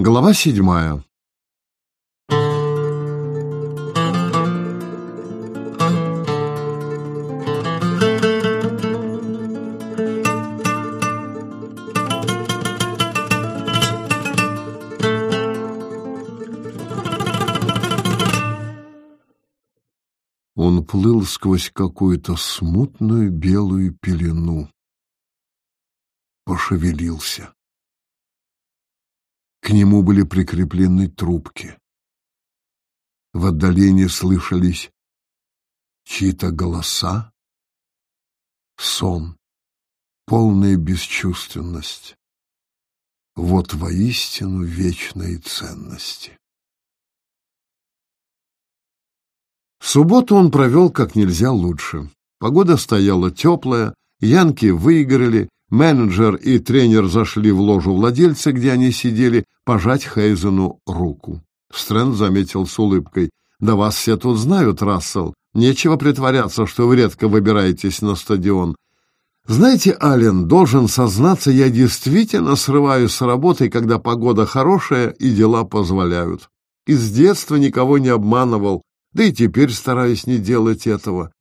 Глава седьмая. Он плыл сквозь какую-то смутную белую пелену. Пошевелился. К нему были прикреплены трубки. В отдалении слышались чьи-то голоса, сон, полная бесчувственность. Вот воистину вечные ценности. Субботу он провел как нельзя лучше. Погода стояла теплая, янки выиграли, Менеджер и тренер зашли в ложу владельца, где они сидели, пожать Хейзену руку. Стрэнд заметил с улыбкой. «Да вас все тут знают, Рассел. Нечего притворяться, что вы редко выбираетесь на стадион. Знаете, Аллен, должен сознаться, я действительно срываюсь с работы, когда погода хорошая и дела позволяют. Из детства никого не обманывал, да и теперь стараюсь не делать этого.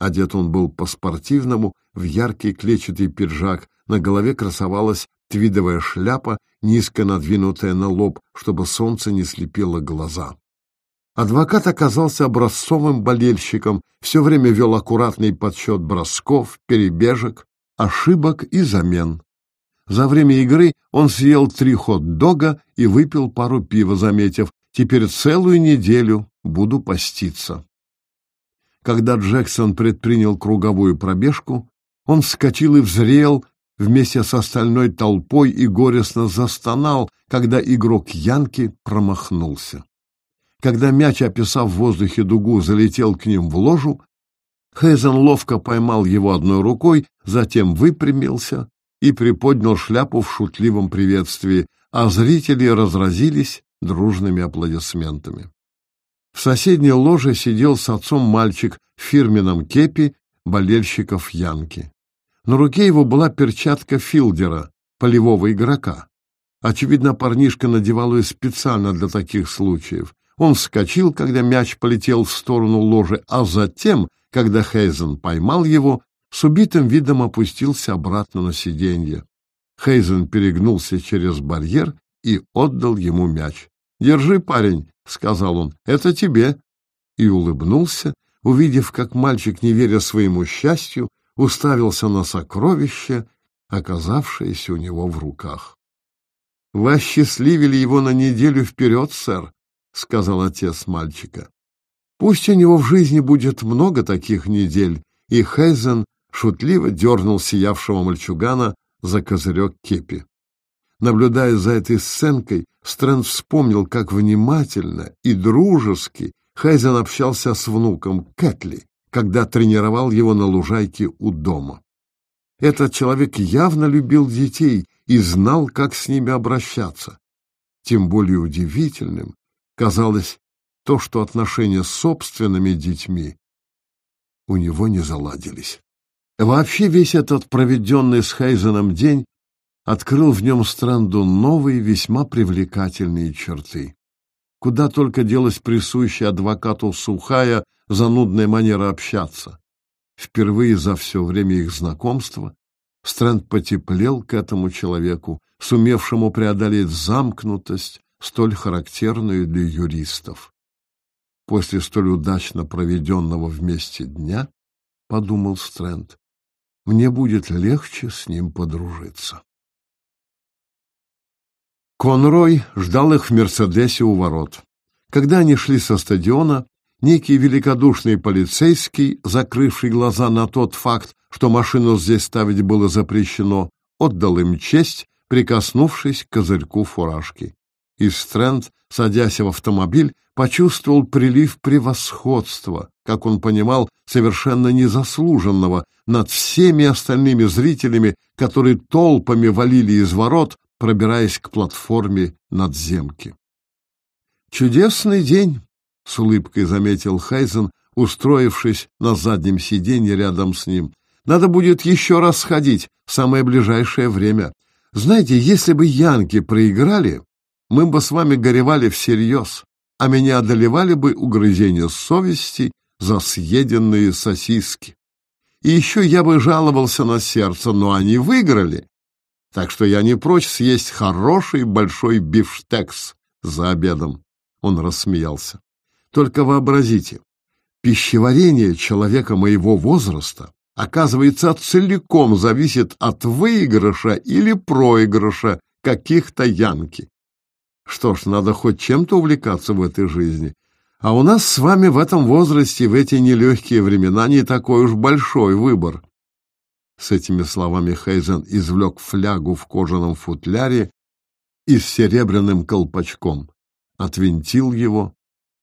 Одет он был по-спортивному, в яркий клетчатый пиджак, на голове красовалась твидовая шляпа, низко надвинутая на лоб, чтобы солнце не слепило глаза. Адвокат оказался образцовым болельщиком, все время вел аккуратный подсчет бросков, перебежек, ошибок и замен. За время игры он съел три хот-дога и выпил пару пива, заметив, теперь целую неделю буду поститься. Когда Джексон предпринял круговую пробежку, он вскочил и взрел вместе с остальной толпой и горестно застонал, когда игрок Янки промахнулся. Когда мяч, описав в воздухе дугу, залетел к ним в ложу, Хейзен ловко поймал его одной рукой, затем выпрямился и приподнял шляпу в шутливом приветствии, а зрители разразились дружными аплодисментами. В соседней ложе сидел с отцом мальчик в фирменном кепи болельщиков Янки. На руке его была перчатка филдера, полевого игрока. Очевидно, парнишка надевал ее специально для таких случаев. Он вскочил, когда мяч полетел в сторону ложи, а затем, когда Хейзен поймал его, с убитым видом опустился обратно на сиденье. Хейзен перегнулся через барьер и отдал ему мяч. «Держи, парень», — сказал он, — «это тебе». И улыбнулся, увидев, как мальчик, не веря своему счастью, уставился на сокровище, оказавшееся у него в руках. — Вы осчастливили его на неделю вперед, сэр, — сказал отец мальчика. — Пусть у него в жизни будет много таких недель, и Хейзен шутливо дернул сиявшего мальчугана за козырек кепи. Наблюдая за этой сценкой, Стрэнд вспомнил, как внимательно и дружески Хайзен общался с внуком Кэтли, когда тренировал его на лужайке у дома. Этот человек явно любил детей и знал, как с ними обращаться. Тем более удивительным казалось то, что отношения с собственными детьми у него не заладились. Вообще весь этот проведенный с Хейзеном день открыл в нем Странду новые, весьма привлекательные черты. Куда только делась присущая адвокату сухая, занудная манера общаться. Впервые за все время их знакомства Стрэнд потеплел к этому человеку, сумевшему преодолеть замкнутость, столь характерную для юристов. После столь удачно проведенного вместе дня, подумал Стрэнд, мне будет легче с ним подружиться. Конрой ждал их в «Мерседесе» у ворот. Когда они шли со стадиона, некий великодушный полицейский, закрывший глаза на тот факт, что машину здесь ставить было запрещено, отдал им честь, прикоснувшись к козырьку фуражки. И Стрэнд, садясь в автомобиль, почувствовал прилив превосходства, как он понимал, совершенно незаслуженного, над всеми остальными зрителями, которые толпами валили из ворот, пробираясь к платформе надземки. «Чудесный день!» — с улыбкой заметил Хайзен, устроившись на заднем сиденье рядом с ним. «Надо будет еще раз сходить в самое ближайшее время. Знаете, если бы Янки проиграли, мы бы с вами горевали всерьез, а меня одолевали бы угрызения совести за съеденные сосиски. И еще я бы жаловался на сердце, но они выиграли. Так что я не прочь съесть хороший большой бифштекс за обедом. Он рассмеялся. Только вообразите, пищеварение человека моего возраста, оказывается, целиком зависит от выигрыша или проигрыша каких-то янки. Что ж, надо хоть чем-то увлекаться в этой жизни. А у нас с вами в этом возрасте, в эти нелегкие времена, не такой уж большой выбор. С этими словами Хейзен извлек флягу в кожаном футляре и с серебряным колпачком. Отвинтил его.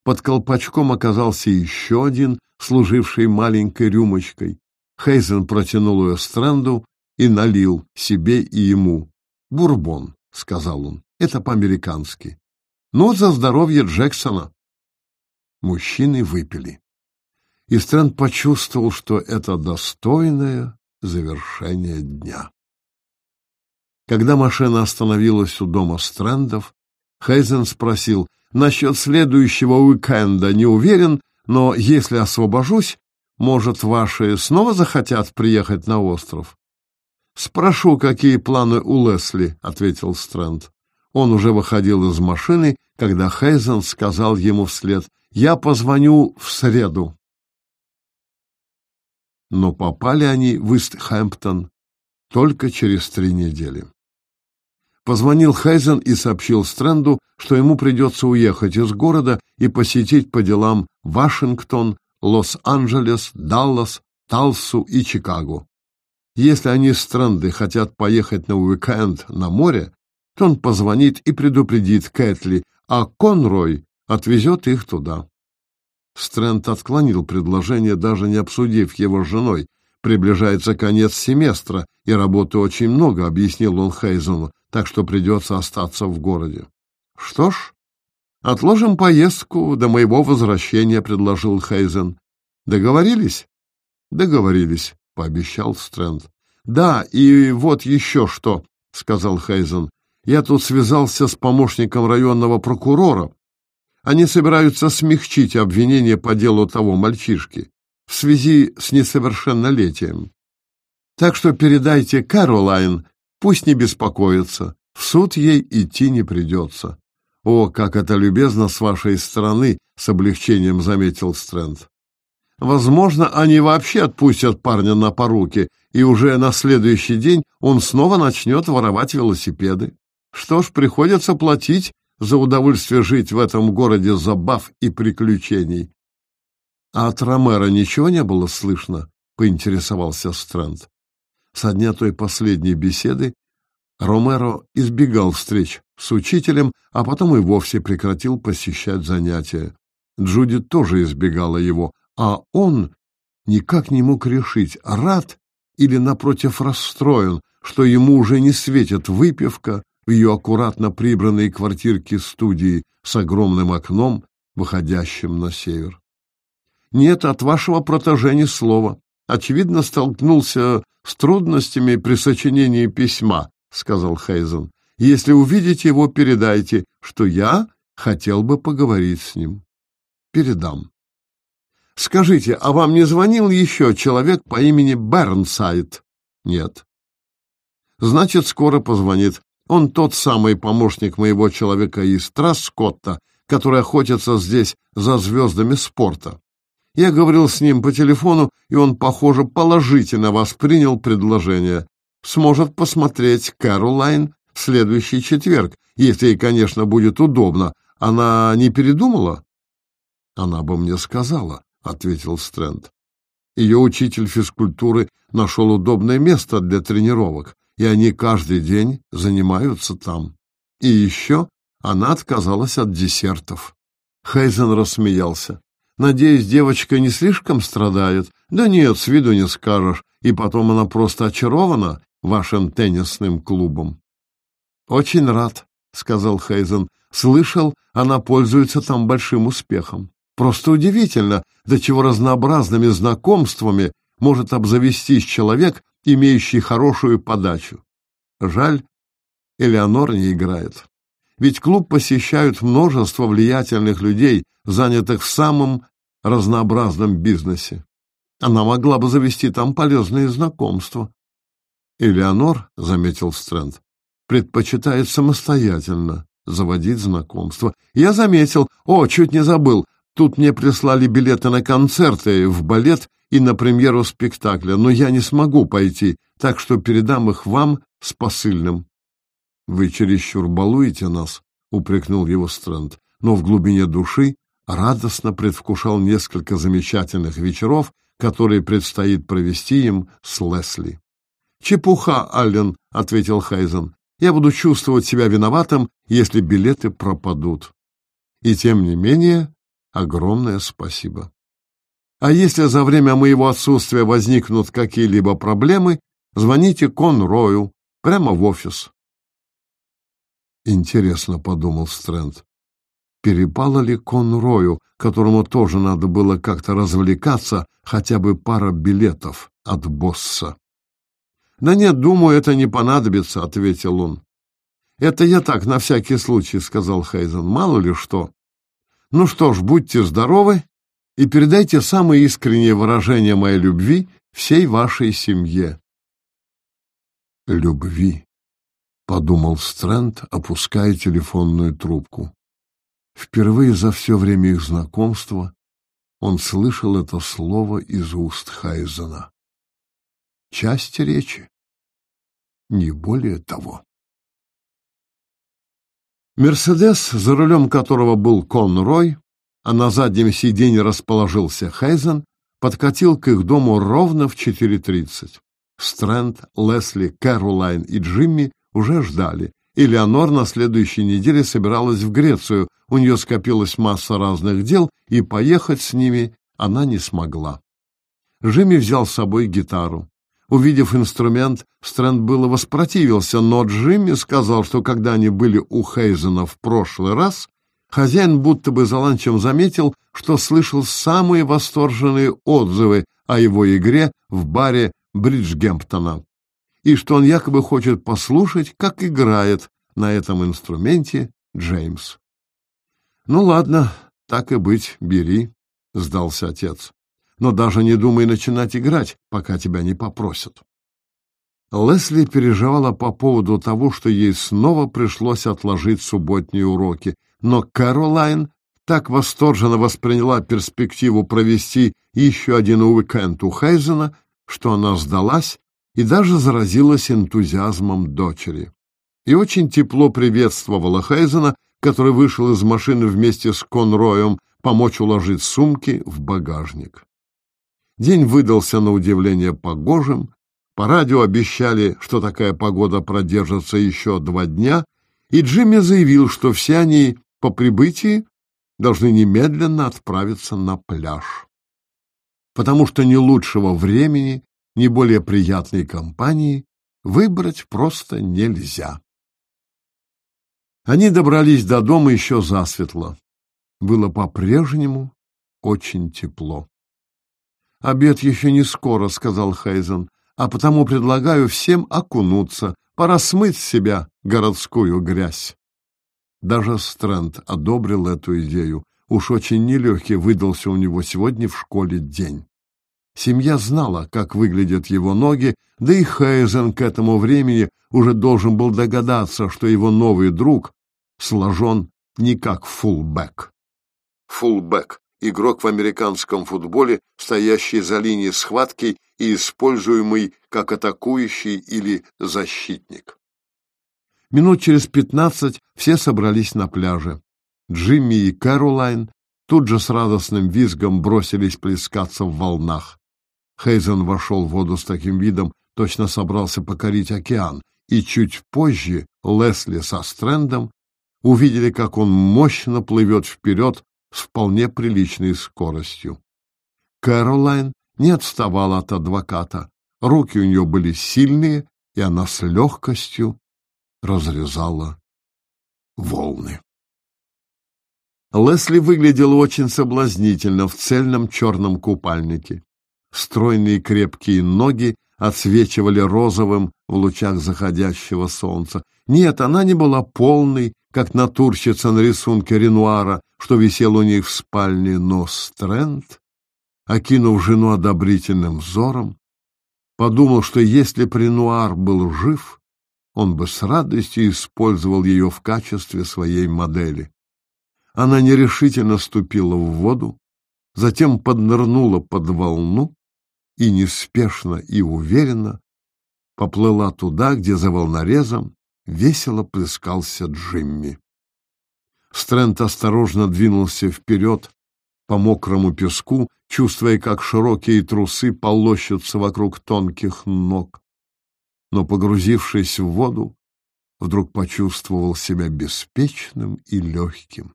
Под колпачком оказался еще один, служивший маленькой рюмочкой. Хейзен протянул ее Стрэнду и налил себе и ему. «Бурбон», — сказал он, — «это по-американски». «Ну, за здоровье Джексона». Мужчины выпили. И Стрэнд почувствовал, что это достойное завершение дня. Когда машина остановилась у дома Стрэндов, Хейзен спросил, «Насчет следующего уикенда не уверен, но если освобожусь, может, ваши снова захотят приехать на остров?» «Спрошу, какие планы у Лесли», — ответил Стрэнд. Он уже выходил из машины, когда Хейзен сказал ему вслед, «Я позвоню в среду» но попали они в Истхэмптон только через три недели. Позвонил Хайзен и сообщил Стрэнду, что ему придется уехать из города и посетить по делам Вашингтон, Лос-Анджелес, Даллас, Талсу и Чикаго. Если они, Стрэнды, хотят поехать на уикенд на море, то он позвонит и предупредит Кэтли, а Конрой отвезет их туда. Стрэнд отклонил предложение, даже не обсудив его с женой. Приближается конец семестра, и работы очень много, объяснил он Хейзену, так что придется остаться в городе. Что ж, отложим поездку до моего возвращения, предложил Хейзен. Договорились? Договорились, пообещал Стрэнд. Да, и вот еще что, сказал Хейзен. Я тут связался с помощником районного прокурора они собираются смягчить обвинение по делу того мальчишки в связи с несовершеннолетием. Так что передайте Каролайн, пусть не беспокоится, в суд ей идти не придется. О, как это любезно с вашей стороны, с облегчением заметил Стрэнд. Возможно, они вообще отпустят парня на поруки, и уже на следующий день он снова начнет воровать велосипеды. Что ж, приходится платить за удовольствие жить в этом городе забав и приключений. А от Ромера ничего не было слышно, поинтересовался Стрэнд. Со дня той последней беседы Ромеро избегал встреч с учителем, а потом и вовсе прекратил посещать занятия. Джуди тоже избегала его, а он никак не мог решить, рад или, напротив, расстроен, что ему уже не светит выпивка, в ее аккуратно прибранной квартирке-студии с огромным окном, выходящим на север. Нет, от вашего протеже ни слова. Очевидно, столкнулся с трудностями при сочинении письма, сказал Хейзен. Если увидите его, передайте, что я хотел бы поговорить с ним. Передам. Скажите, а вам не звонил еще человек по имени Бернсайд? Нет. Значит, скоро позвонит. Он тот самый помощник моего человека из Траскотта, который охотится здесь за звездами спорта. Я говорил с ним по телефону, и он, похоже, положительно воспринял предложение. Сможет посмотреть Кэролайн в следующий четверг, если ей, конечно, будет удобно. Она не передумала? Она бы мне сказала, — ответил Стрэнд. Ее учитель физкультуры нашел удобное место для тренировок и они каждый день занимаются там. И еще она отказалась от десертов. Хейзен рассмеялся. «Надеюсь, девочка не слишком страдает?» «Да нет, с виду не скажешь. И потом она просто очарована вашим теннисным клубом». «Очень рад», — сказал Хейзен. «Слышал, она пользуется там большим успехом. Просто удивительно, до чего разнообразными знакомствами может обзавестись человек, имеющий хорошую подачу. Жаль, Элеонор не играет. Ведь клуб посещают множество влиятельных людей, занятых в самом разнообразном бизнесе. Она могла бы завести там полезные знакомства. Элеонор, — заметил Стрэнд, — предпочитает самостоятельно заводить знакомства. Я заметил, о, чуть не забыл, тут мне прислали билеты на концерты, в балет и на премьеру спектакля, но я не смогу пойти, так что передам их вам с посыльным. «Вы чересчур балуете нас», — упрекнул его Стрэнд, но в глубине души радостно предвкушал несколько замечательных вечеров, которые предстоит провести им с Лесли. «Чепуха, Аллен», — ответил Хайзен. «Я буду чувствовать себя виноватым, если билеты пропадут». И тем не менее, огромное спасибо. А если за время моего отсутствия возникнут какие-либо проблемы, звоните Конрою прямо в офис. Интересно, подумал Стрэнд, перепало ли Конрою, которому тоже надо было как-то развлекаться, хотя бы пара билетов от босса. «Да нет, думаю, это не понадобится», — ответил он. «Это я так, на всякий случай», — сказал Хейзен. «Мало ли что». «Ну что ж, будьте здоровы и передайте самые искренние выражения моей любви всей вашей семье». «Любви», подумал Стрэнд, опуская телефонную трубку. Впервые за все время их знакомства он слышал это слово из уст Хайзена. Часть речи, не более того. Мерседес, за рулем которого был Конрой, а на заднем сиденье расположился Хайзен, подкатил к их дому ровно в 4.30. Стрэнд, Лесли, Кэролайн и Джимми уже ждали. Элеонор на следующей неделе собиралась в Грецию, у нее скопилась масса разных дел, и поехать с ними она не смогла. Джимми взял с собой гитару. Увидев инструмент, Стрэнд было воспротивился, но Джимми сказал, что когда они были у Хейзена в прошлый раз, хозяин будто бы за ланчем заметил, что слышал самые восторженные отзывы о его игре в баре Бриджгемптона и что он якобы хочет послушать, как играет на этом инструменте Джеймс. «Ну ладно, так и быть, бери», — сдался отец. «Но даже не думай начинать играть, пока тебя не попросят». Лесли переживала по поводу того, что ей снова пришлось отложить субботние уроки, но Кэролайн так восторженно восприняла перспективу провести еще один уикенд у Хейзена, что она сдалась и даже заразилась энтузиазмом дочери. И очень тепло приветствовала Хейзена, который вышел из машины вместе с Конроем помочь уложить сумки в багажник. День выдался на удивление погожим, по радио обещали, что такая погода продержится еще два дня, и Джимми заявил, что все они по прибытии должны немедленно отправиться на пляж. Потому что ни лучшего времени ни более приятной компании выбрать просто нельзя. Они добрались до дома еще засветло. Было по-прежнему очень тепло. «Обед еще не скоро», — сказал Хейзен, «а потому предлагаю всем окунуться. Пора смыть с себя городскую грязь». Даже Стрэнд одобрил эту идею. Уж очень нелегкий выдался у него сегодня в школе день. Семья знала, как выглядят его ноги, да и Хейзен к этому времени уже должен был догадаться, что его новый друг сложен не как фулбэк. Фулбэк — игрок в американском футболе, стоящий за линией схватки и используемый как атакующий или защитник. Минут через пятнадцать все собрались на пляже. Джимми и Кэролайн тут же с радостным визгом бросились плескаться в волнах. Хейзен вошел в воду с таким видом, точно собрался покорить океан, и чуть позже Лесли со Стрэндом увидели, как он мощно плывет вперед с вполне приличной скоростью. Кэролайн не отставала от адвоката. Руки у нее были сильные, и она с легкостью разрезала волны. Лесли выглядела очень соблазнительно в цельном черном купальнике. Стройные крепкие ноги отсвечивали розовым в лучах заходящего солнца. Нет, она не была полной, как натурщица на рисунке Ренуара, что висел у них в спальне, но Стрэнд, окинув жену одобрительным взором, подумал, что если бы Ренуар был жив, он бы с радостью использовал ее в качестве своей модели. Она нерешительно ступила в воду, затем поднырнула под волну и неспешно и уверенно поплыла туда, где за волнорезом весело плескался Джимми. Стрэнд осторожно двинулся вперед по мокрому песку, чувствуя, как широкие трусы полощутся вокруг тонких ног. Но, погрузившись в воду, вдруг почувствовал себя беспечным и легким.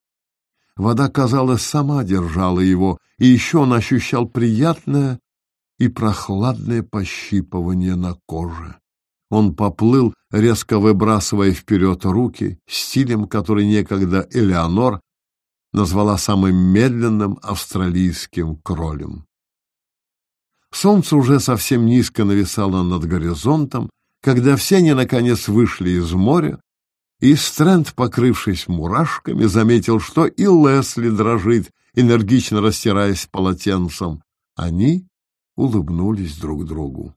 Вода, казалось, сама держала его, и еще он ощущал приятное и прохладное пощипывание на коже. Он поплыл, резко выбрасывая вперед руки, стилем, который некогда Элеонор назвала самым медленным австралийским кролем. Солнце уже совсем низко нависало над горизонтом, когда все они, наконец, вышли из моря, и Стрэнд, покрывшись мурашками, заметил, что и Лесли дрожит, энергично растираясь полотенцем. Они улыбнулись друг другу.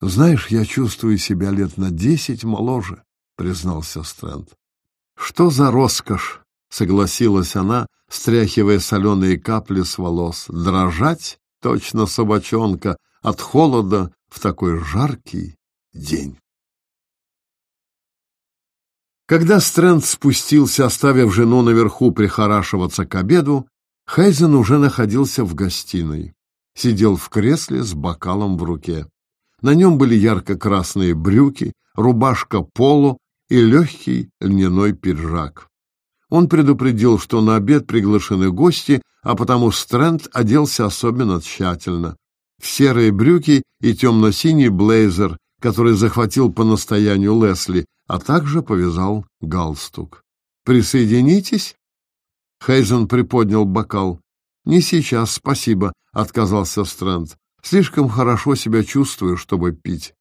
«Знаешь, я чувствую себя лет на десять моложе», — признался Стрэнд. «Что за роскошь?» — согласилась она, стряхивая соленые капли с волос. «Дрожать, точно собачонка, от холода в такой жаркий день». Когда Стрэнд спустился, оставив жену наверху прихорашиваться к обеду, Хайзен уже находился в гостиной сидел в кресле с бокалом в руке. На нем были ярко-красные брюки, рубашка поло и легкий льняной пиджак. Он предупредил, что на обед приглашены гости, а потому Стрэнд оделся особенно тщательно. Серые брюки и темно-синий блейзер, который захватил по настоянию Лесли, а также повязал галстук. «Присоединитесь?» Хейзен приподнял бокал. «Не сейчас, спасибо», — отказался Стрэнд. «Слишком хорошо себя чувствую, чтобы пить».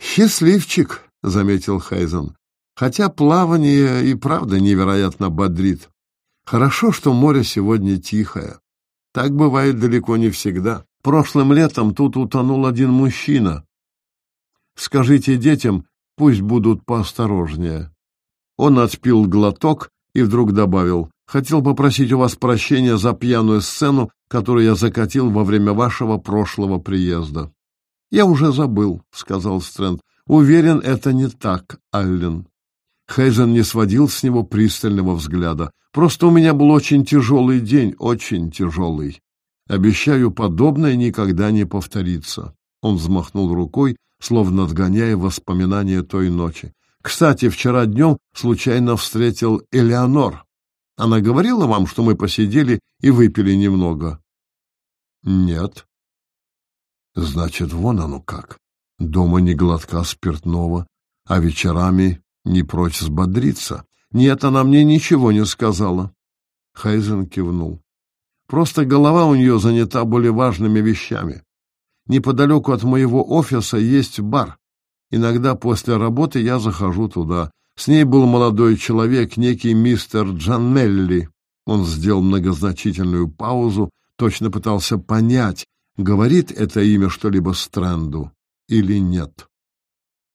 «Счастливчик», — заметил Хайзен. «Хотя плавание и правда невероятно бодрит. Хорошо, что море сегодня тихое. Так бывает далеко не всегда. Прошлым летом тут утонул один мужчина. Скажите детям, пусть будут поосторожнее». Он отпил глоток и вдруг добавил, Хотел попросить у вас прощения за пьяную сцену, которую я закатил во время вашего прошлого приезда. Я уже забыл, сказал Стрэнд. Уверен, это не так, Аллен. Хейзен не сводил с него пристального взгляда. Просто у меня был очень тяжелый день, очень тяжелый. Обещаю, подобное никогда не повторится. Он взмахнул рукой, словно отгоняя воспоминания той ночи. Кстати, вчера днем случайно встретил Элеонор. Она говорила вам, что мы посидели и выпили немного? Нет. Значит, вон оно как. Дома не глотка спиртного, а вечерами не прочь взбодриться. Нет, она мне ничего не сказала. Хайзен кивнул. Просто голова у нее занята более важными вещами. Неподалеку от моего офиса есть бар. Иногда после работы я захожу туда. С ней был молодой человек, некий мистер Джанелли. Он сделал многозначительную паузу, точно пытался понять, говорит это имя что-либо Стрэнду или нет.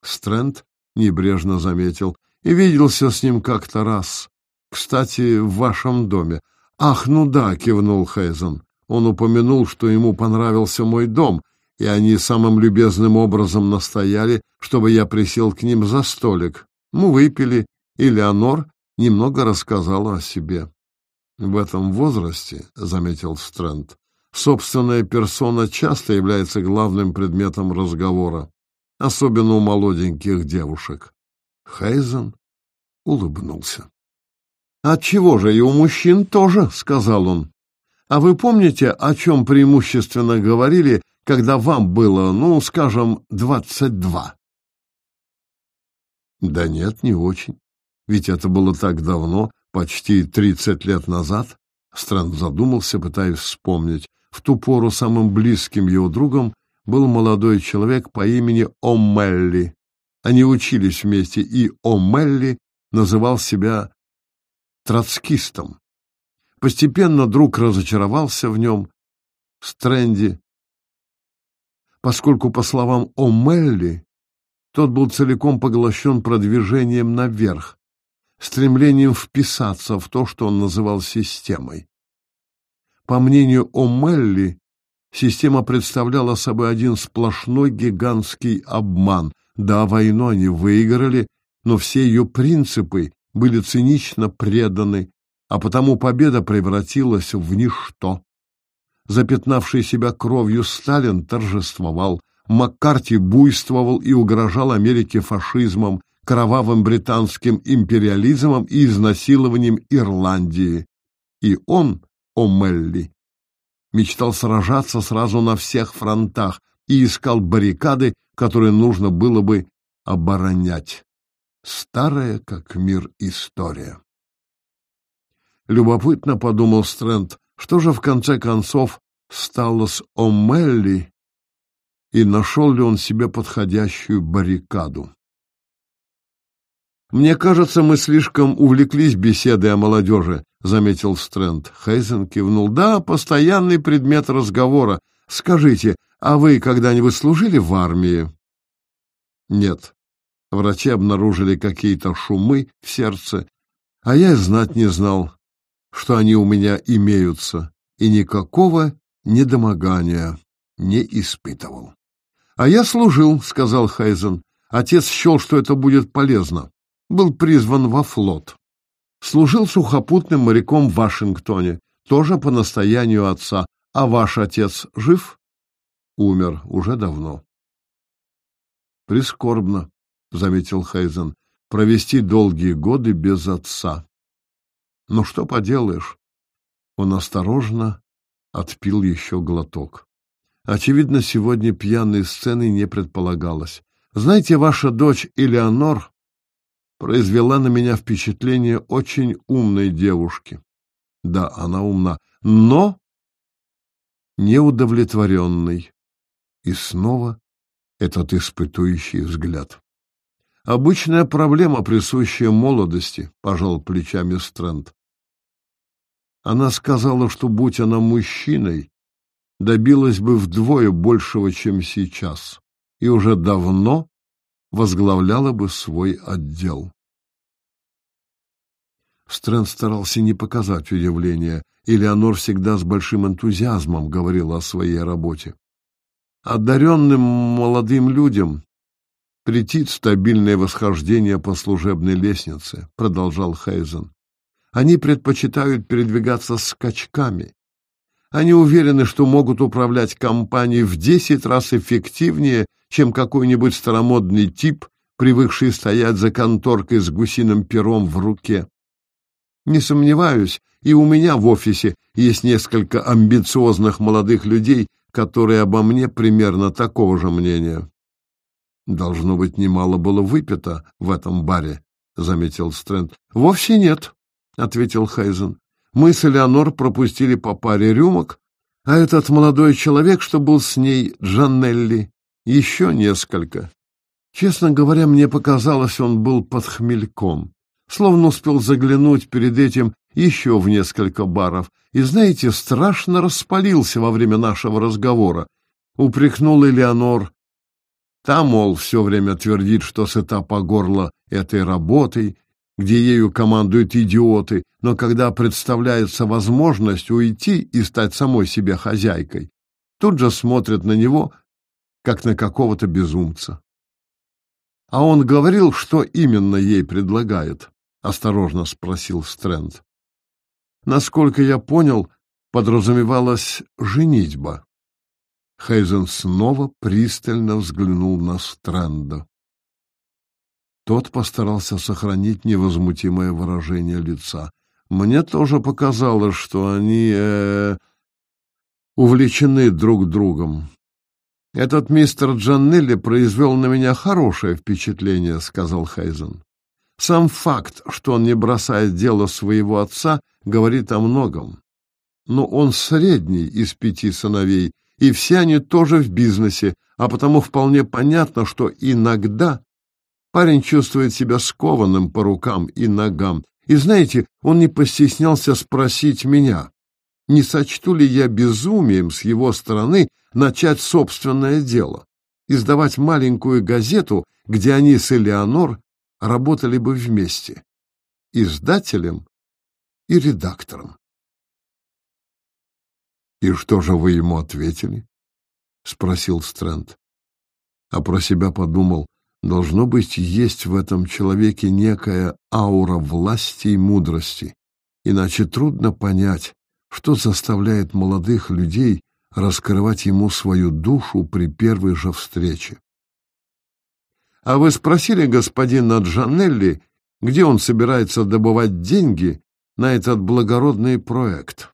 Стрэнд небрежно заметил и виделся с ним как-то раз. Кстати, в вашем доме. Ах, ну да, кивнул Хейзен. Он упомянул, что ему понравился мой дом, и они самым любезным образом настояли, чтобы я присел к ним за столик. Мы выпили, и Леонор немного рассказала о себе. В этом возрасте, — заметил Стрэнд, — собственная персона часто является главным предметом разговора, особенно у молоденьких девушек. Хейзен улыбнулся. «Отчего же и у мужчин тоже», — сказал он. «А вы помните, о чем преимущественно говорили, когда вам было, ну, скажем, двадцать два?» Да нет, не очень. Ведь это было так давно, почти тридцать лет назад. Стран задумался, пытаясь вспомнить. В ту пору самым близким его другом был молодой человек по имени О'Мелли. Они учились вместе, и О'Мелли называл себя троцкистом. Постепенно друг разочаровался в нем, Стрэнди, поскольку, по словам О'Мелли, тот был целиком поглощен продвижением наверх, стремлением вписаться в то, что он называл системой. По мнению О'Мелли, система представляла собой один сплошной гигантский обман. Да, войну они выиграли, но все ее принципы были цинично преданы, а потому победа превратилась в ничто. Запятнавший себя кровью Сталин торжествовал, Маккарти буйствовал и угрожал Америке фашизмом, кровавым британским империализмом и изнасилованием Ирландии. И он, О'Мелли, мечтал сражаться сразу на всех фронтах и искал баррикады, которые нужно было бы оборонять. Старая, как мир, история. Любопытно, подумал Стрэнд, что же в конце концов стало с О'Мелли и нашел ли он себе подходящую баррикаду. «Мне кажется, мы слишком увлеклись беседой о молодежи», — заметил Стрэнд. Хейзен кивнул. «Да, постоянный предмет разговора. Скажите, а вы когда-нибудь служили в армии?» «Нет», Врачи обнаружили какие-то шумы в сердце, а я знать не знал, что они у меня имеются, и никакого недомогания не испытывал. — А я служил, — сказал Хайзен. Отец счел, что это будет полезно. Был призван во флот. Служил сухопутным моряком в Вашингтоне, тоже по настоянию отца. А ваш отец жив? Умер уже давно. Прискорбно заметил Хейзен, провести долгие годы без отца. Ну что поделаешь? Он осторожно отпил еще глоток. Очевидно, сегодня пьяной сцены не предполагалось. Знаете, ваша дочь Элеонор произвела на меня впечатление очень умной девушки. Да, она умна, но неудовлетворенной. И снова этот испытующий взгляд. Обычная проблема, присущая молодости, пожал плечами Стрэнд. Она сказала, что будь она мужчиной, добилась бы вдвое большего, чем сейчас, и уже давно возглавляла бы свой отдел. Стрэнд старался не показать удивления, и Леонор всегда с большим энтузиазмом говорила о своей работе. Одаренным молодым людям претит стабильное восхождение по служебной лестнице, продолжал Хейзен. Они предпочитают передвигаться скачками. Они уверены, что могут управлять компанией в десять раз эффективнее, чем какой-нибудь старомодный тип, привыкший стоять за конторкой с гусиным пером в руке. Не сомневаюсь, и у меня в офисе есть несколько амбициозных молодых людей, которые обо мне примерно такого же мнения. Должно быть, немало было выпито в этом баре, заметил Стрэнд. Вовсе нет, ответил Хайзен. Мы с Элеонор пропустили по паре рюмок, а этот молодой человек, что был с ней, Джанелли, еще несколько. Честно говоря, мне показалось, он был под хмельком, словно успел заглянуть перед этим еще в несколько баров, и, знаете, страшно распалился во время нашего разговора. Упрекнул Элеонор Та, мол, все время твердит, что сыта по горло этой работой, где ею командуют идиоты, но когда представляется возможность уйти и стать самой себе хозяйкой, тут же смотрят на него, как на какого-то безумца. А он говорил, что именно ей предлагает, осторожно спросил Стрэнд. Насколько я понял, подразумевалась женитьба. Хейзен снова пристально взглянул на Стрэнда. Тот постарался сохранить невозмутимое выражение лица. Мне тоже показалось, что они э, увлечены друг другом. Этот мистер Джаннелли произвел на меня хорошее впечатление, сказал Хейзен. Сам факт, что он не бросает дело своего отца, говорит о многом. Но он средний из пяти сыновей и все они тоже в бизнесе, а потому вполне понятно, что иногда Парень чувствует себя скованным по рукам и ногам. И знаете, он не постеснялся спросить меня, не сочту ли я безумием с его стороны начать собственное дело, издавать маленькую газету, где они с Элеонор работали бы вместе, издателем и редактором. «И что же вы ему ответили?» — спросил Стрэнд. А про себя подумал, должно быть, есть в этом человеке некая аура власти и мудрости, иначе трудно понять, что заставляет молодых людей раскрывать ему свою душу при первой же встрече. А вы спросили господина Джанелли, где он собирается добывать деньги на этот благородный проект?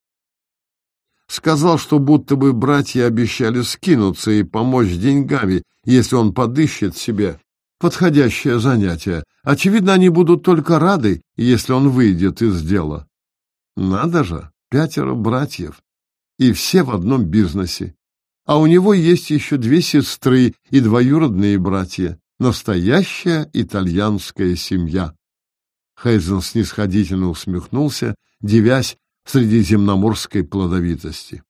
Сказал, что будто бы братья обещали скинуться и помочь деньгами, если он подыщет себе подходящее занятие. Очевидно, они будут только рады, если он выйдет из дела. Надо же, пятеро братьев, и все в одном бизнесе. А у него есть еще две сестры и двоюродные братья. Настоящая итальянская семья. Хейзен снисходительно усмехнулся, девясь средиземноморской плодовитости.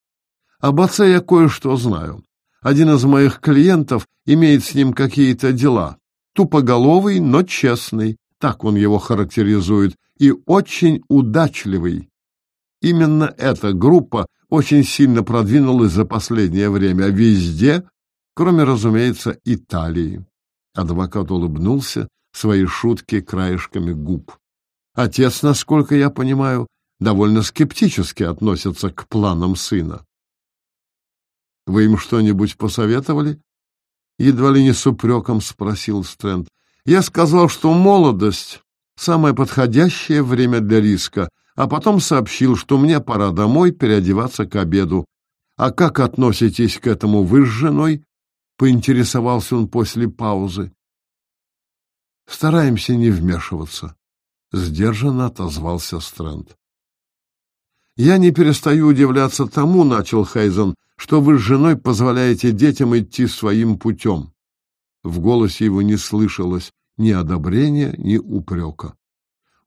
Об отце я кое-что знаю. Один из моих клиентов имеет с ним какие-то дела. Тупоголовый, но честный, так он его характеризует, и очень удачливый. Именно эта группа очень сильно продвинулась за последнее время везде, кроме, разумеется, Италии. Адвокат улыбнулся своей шутки краешками губ. Отец, насколько я понимаю, довольно скептически относится к планам сына. Вы им что-нибудь посоветовали? Едва ли не с упреком спросил Стрэнд. Я сказал, что молодость — самое подходящее время для риска, а потом сообщил, что мне пора домой переодеваться к обеду. А как относитесь к этому вы с женой? Поинтересовался он после паузы. Стараемся не вмешиваться. Сдержанно отозвался Стрэнд. Я не перестаю удивляться тому, начал Хейзен, что вы с женой позволяете детям идти своим путем. В голосе его не слышалось ни одобрения, ни упрека.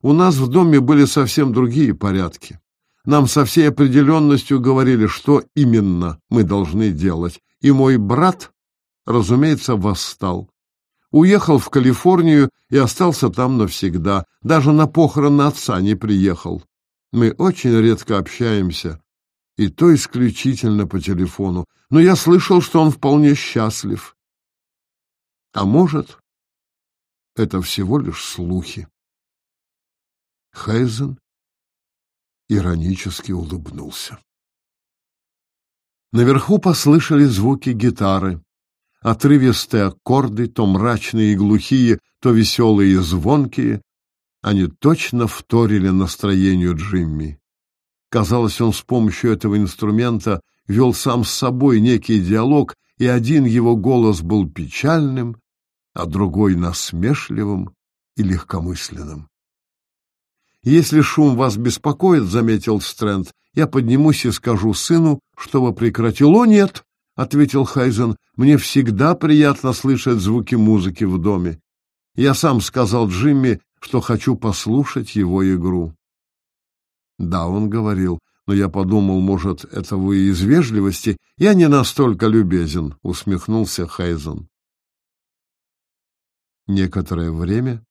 У нас в доме были совсем другие порядки. Нам со всей определенностью говорили, что именно мы должны делать. И мой брат, разумеется, восстал. Уехал в Калифорнию и остался там навсегда. Даже на похороны отца не приехал. Мы очень редко общаемся, и то исключительно по телефону. Но я слышал, что он вполне счастлив. А может, это всего лишь слухи. Хейзен иронически улыбнулся. Наверху послышали звуки гитары. Отрывистые аккорды, то мрачные и глухие, то веселые и звонкие, они точно вторили настроению Джимми. Казалось, он с помощью этого инструмента вел сам с собой некий диалог, и один его голос был печальным, а другой насмешливым и легкомысленным. «Если шум вас беспокоит, — заметил Стрэнд, — я поднимусь и скажу сыну, чтобы прекратил». «О, нет!» — ответил Хайзен. «Мне всегда приятно слышать звуки музыки в доме. Я сам сказал Джимми, что хочу послушать его игру». «Да, он говорил, но я подумал, может, это вы из вежливости? Я не настолько любезен», — усмехнулся Хайзен. Некоторое время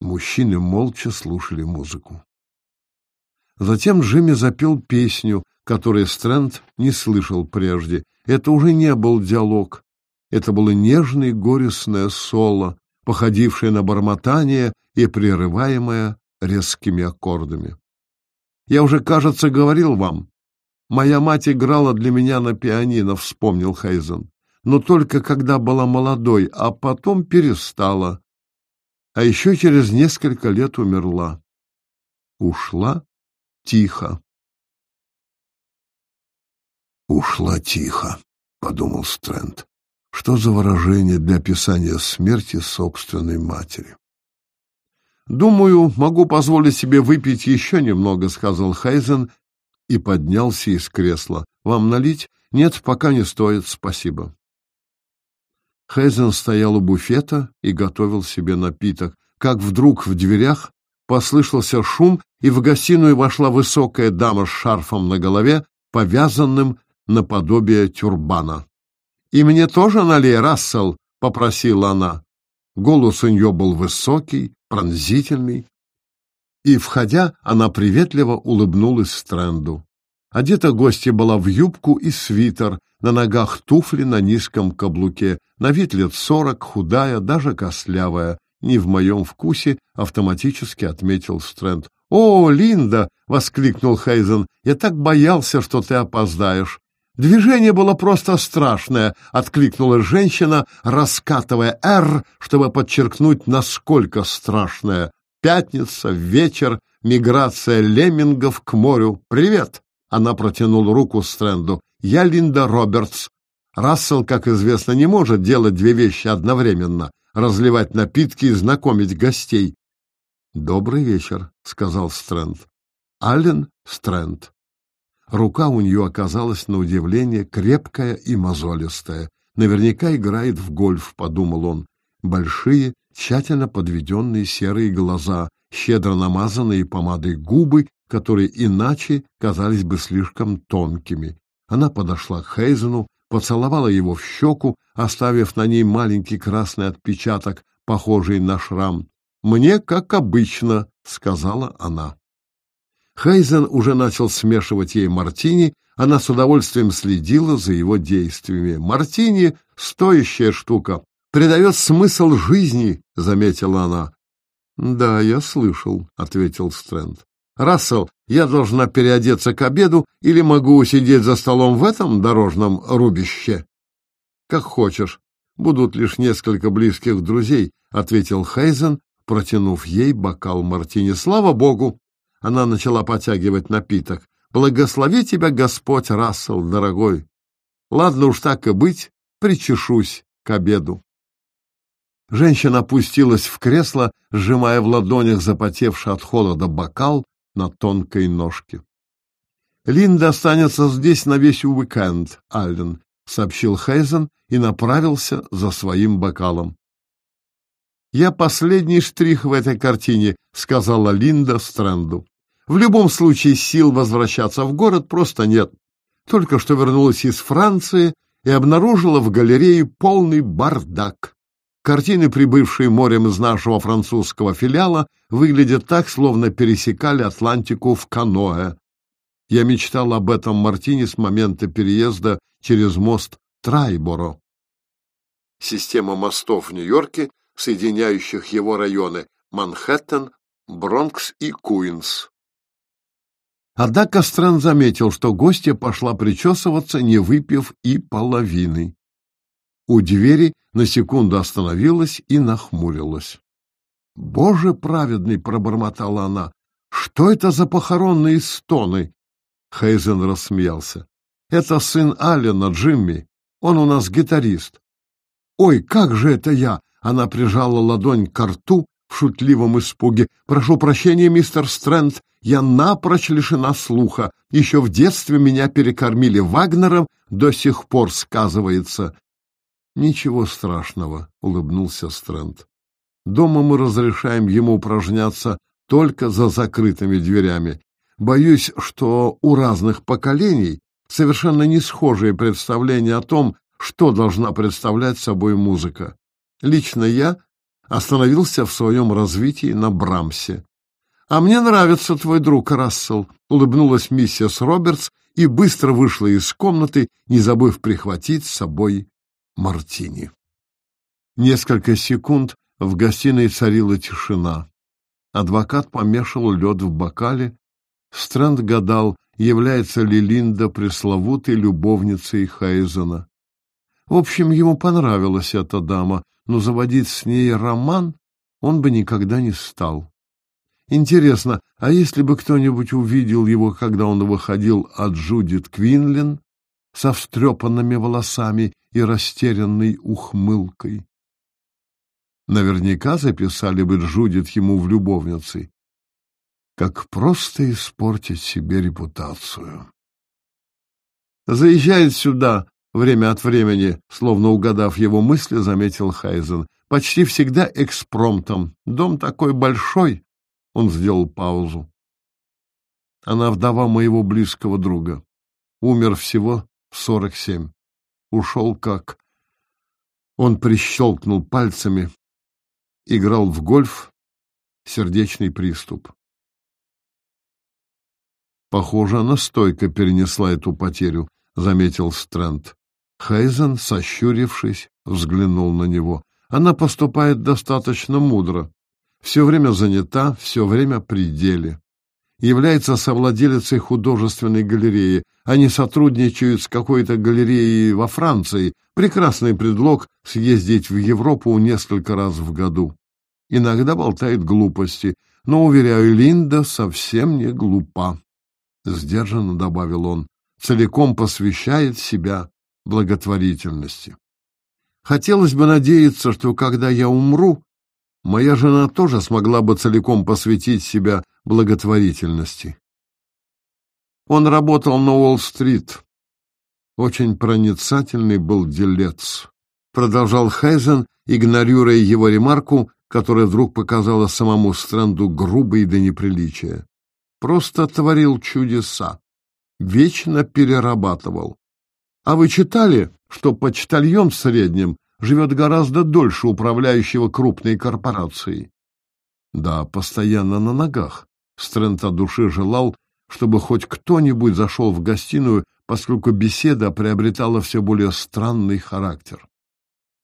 Мужчины молча слушали музыку. Затем Джимми запел песню, которую Стрэнд не слышал прежде. Это уже не был диалог. Это было нежное горестное соло, походившее на бормотание и прерываемое резкими аккордами. «Я уже, кажется, говорил вам. Моя мать играла для меня на пианино», — вспомнил Хейзен. «Но только когда была молодой, а потом перестала а еще через несколько лет умерла. Ушла тихо. «Ушла тихо», — подумал Стрэнд. «Что за выражение для описания смерти собственной матери?» «Думаю, могу позволить себе выпить еще немного», — сказал Хайзен и поднялся из кресла. «Вам налить? Нет, пока не стоит, спасибо». Хейзен стоял у буфета и готовил себе напиток, как вдруг в дверях послышался шум, и в гостиную вошла высокая дама с шарфом на голове, повязанным наподобие тюрбана. «И мне тоже налей, Рассел?» — попросила она. Голос у нее был высокий, пронзительный, и, входя, она приветливо улыбнулась Стрэнду. Одета гостья была в юбку и свитер, на ногах туфли на низком каблуке, на вид лет сорок, худая, даже костлявая. Не в моем вкусе, автоматически отметил Стрэнд. «О, Линда!» — воскликнул Хейзен. «Я так боялся, что ты опоздаешь». «Движение было просто страшное», — откликнула женщина, раскатывая «Р», чтобы подчеркнуть, насколько страшное. «Пятница, вечер, миграция леммингов к морю. Привет!» Она протянула руку Стрэнду. «Я Линда Робертс. Рассел, как известно, не может делать две вещи одновременно — разливать напитки и знакомить гостей». «Добрый вечер», — сказал Стрэнд. «Аллен Стрэнд». Рука у нее оказалась на удивление крепкая и мозолистая. Наверняка играет в гольф, подумал он. Большие, тщательно подведенные серые глаза, щедро намазанные помадой губы которые иначе казались бы слишком тонкими. Она подошла к Хейзену, поцеловала его в щеку, оставив на ней маленький красный отпечаток, похожий на шрам. «Мне, как обычно», — сказала она. Хейзен уже начал смешивать ей мартини, она с удовольствием следила за его действиями. «Мартини — стоящая штука, придает смысл жизни», — заметила она. «Да, я слышал», — ответил Стрэнд. «Рассел, я должна переодеться к обеду или могу сидеть за столом в этом дорожном рубище?» «Как хочешь. Будут лишь несколько близких друзей», — ответил Хейзен, протянув ей бокал мартини. «Слава богу!» Она начала потягивать напиток. «Благослови тебя, Господь, Рассел, дорогой! Ладно уж так и быть, причешусь к обеду». Женщина опустилась в кресло, сжимая в ладонях запотевший от холода бокал на тонкой ножке. «Линда останется здесь на весь уикенд, Аллен», — сообщил Хейзен и направился за своим бокалом. «Я последний штрих в этой картине», — сказала Линда Стрэнду. «В любом случае сил возвращаться в город просто нет. Только что вернулась из Франции и обнаружила в галерее полный бардак. Картины, прибывшие морем из нашего французского филиала, выглядят так, словно пересекали Атлантику в каноэ. Я мечтал об этом Мартине с момента переезда через мост Трайборо. Система мостов в Нью-Йорке, соединяющих его районы Манхэттен, Бронкс и Куинс. Однако Стран заметил, что гостья пошла причесываться, не выпив и половины. У двери на секунду остановилась и нахмурилась. «Боже праведный!» — пробормотала она. «Что это за похоронные стоны?» Хейзен рассмеялся. «Это сын Аллена, Джимми. Он у нас гитарист». «Ой, как же это я!» Она прижала ладонь к рту в шутливом испуге. «Прошу прощения, мистер Стрэнд, я напрочь лишена слуха. Еще в детстве меня перекормили Вагнером, до сих пор сказывается. Ничего страшного, улыбнулся Стрэнд. Дома мы разрешаем ему упражняться только за закрытыми дверями. Боюсь, что у разных поколений совершенно не схожие представления о том, что должна представлять собой музыка. Лично я остановился в своем развитии на Брамсе. «А мне нравится твой друг Рассел», — улыбнулась миссис Робертс и быстро вышла из комнаты, не забыв прихватить с собой мартини. Несколько секунд в гостиной царила тишина. Адвокат помешал лед в бокале. Стрэнд гадал, является ли Линда пресловутой любовницей Хейзена. В общем, ему понравилась эта дама, но заводить с ней роман он бы никогда не стал. Интересно, а если бы кто-нибудь увидел его, когда он выходил от Джудит Квинлин со встрепанными волосами и растерянной ухмылкой. Наверняка записали бы Джудит ему в любовницы. Как просто испортить себе репутацию. «Заезжает сюда время от времени, словно угадав его мысли, заметил Хайзен. Почти всегда экспромтом. Дом такой большой. Он сделал паузу. Она вдова моего близкого друга. Умер всего в сорок семь. Ушел как... Он прищелкнул пальцами, играл в гольф, сердечный приступ. Похоже, она стойко перенесла эту потерю, заметил Стрэнд. Хайзен, сощурившись, взглянул на него. Она поступает достаточно мудро. Все время занята, все время при деле. Является совладелицей художественной галереи. Они сотрудничают с какой-то галереей во Франции. Прекрасный предлог съездить в Европу несколько раз в году. Иногда болтает глупости, но, уверяю, Линда совсем не глупа. Сдержанно добавил он, целиком посвящает себя благотворительности. Хотелось бы надеяться, что когда я умру, моя жена тоже смогла бы целиком посвятить себя благотворительности. Он работал на Уолл-стрит. Очень проницательный был делец. Продолжал Хайзен, игнорируя его ремарку, которая вдруг показала самому Стрэнду грубой до неприличия. Просто творил чудеса. Вечно перерабатывал. А вы читали, что почтальон в среднем живет гораздо дольше управляющего крупной корпорацией? Да, постоянно на ногах. Стрэнд от души желал, чтобы хоть кто-нибудь зашел в гостиную, поскольку беседа приобретала все более странный характер.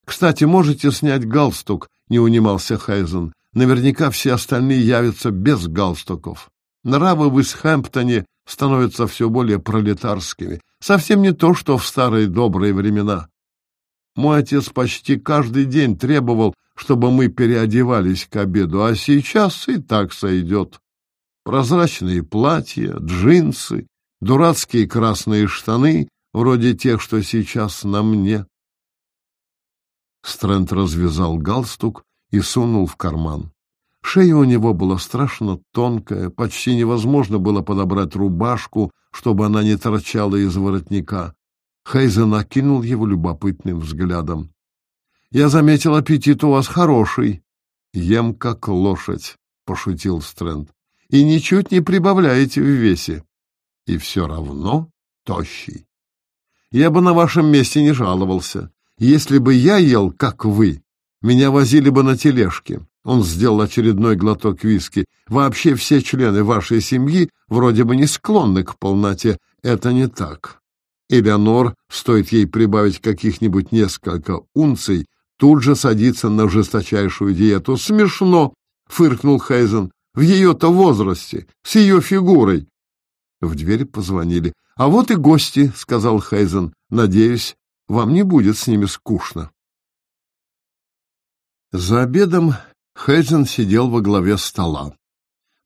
«Кстати, можете снять галстук?» — не унимался Хайзен. «Наверняка все остальные явятся без галстуков. Нравы в Исхэмптоне становятся все более пролетарскими. Совсем не то, что в старые добрые времена. Мой отец почти каждый день требовал, чтобы мы переодевались к обеду, а сейчас и так сойдет. Прозрачные платья, джинсы, дурацкие красные штаны, вроде тех, что сейчас на мне. Стрэнд развязал галстук и сунул в карман. Шея у него была страшно тонкая, почти невозможно было подобрать рубашку, чтобы она не торчала из воротника. Хейзен накинул его любопытным взглядом. — Я заметил, аппетит у вас хороший. — Ем как лошадь, — пошутил Стрэнд. — И ничуть не прибавляете в весе. И все равно тощий. Я бы на вашем месте не жаловался. Если бы я ел, как вы, меня возили бы на тележке. Он сделал очередной глоток виски. Вообще все члены вашей семьи вроде бы не склонны к полноте. Это не так. Элеонор, стоит ей прибавить каких-нибудь несколько унций, тут же садится на жесточайшую диету. Смешно, фыркнул Хейзен. В ее-то возрасте, с ее фигурой. В дверь позвонили. А вот и гости, сказал Хейзен. Надеюсь, вам не будет с ними скучно. За обедом Хейзен сидел во главе стола.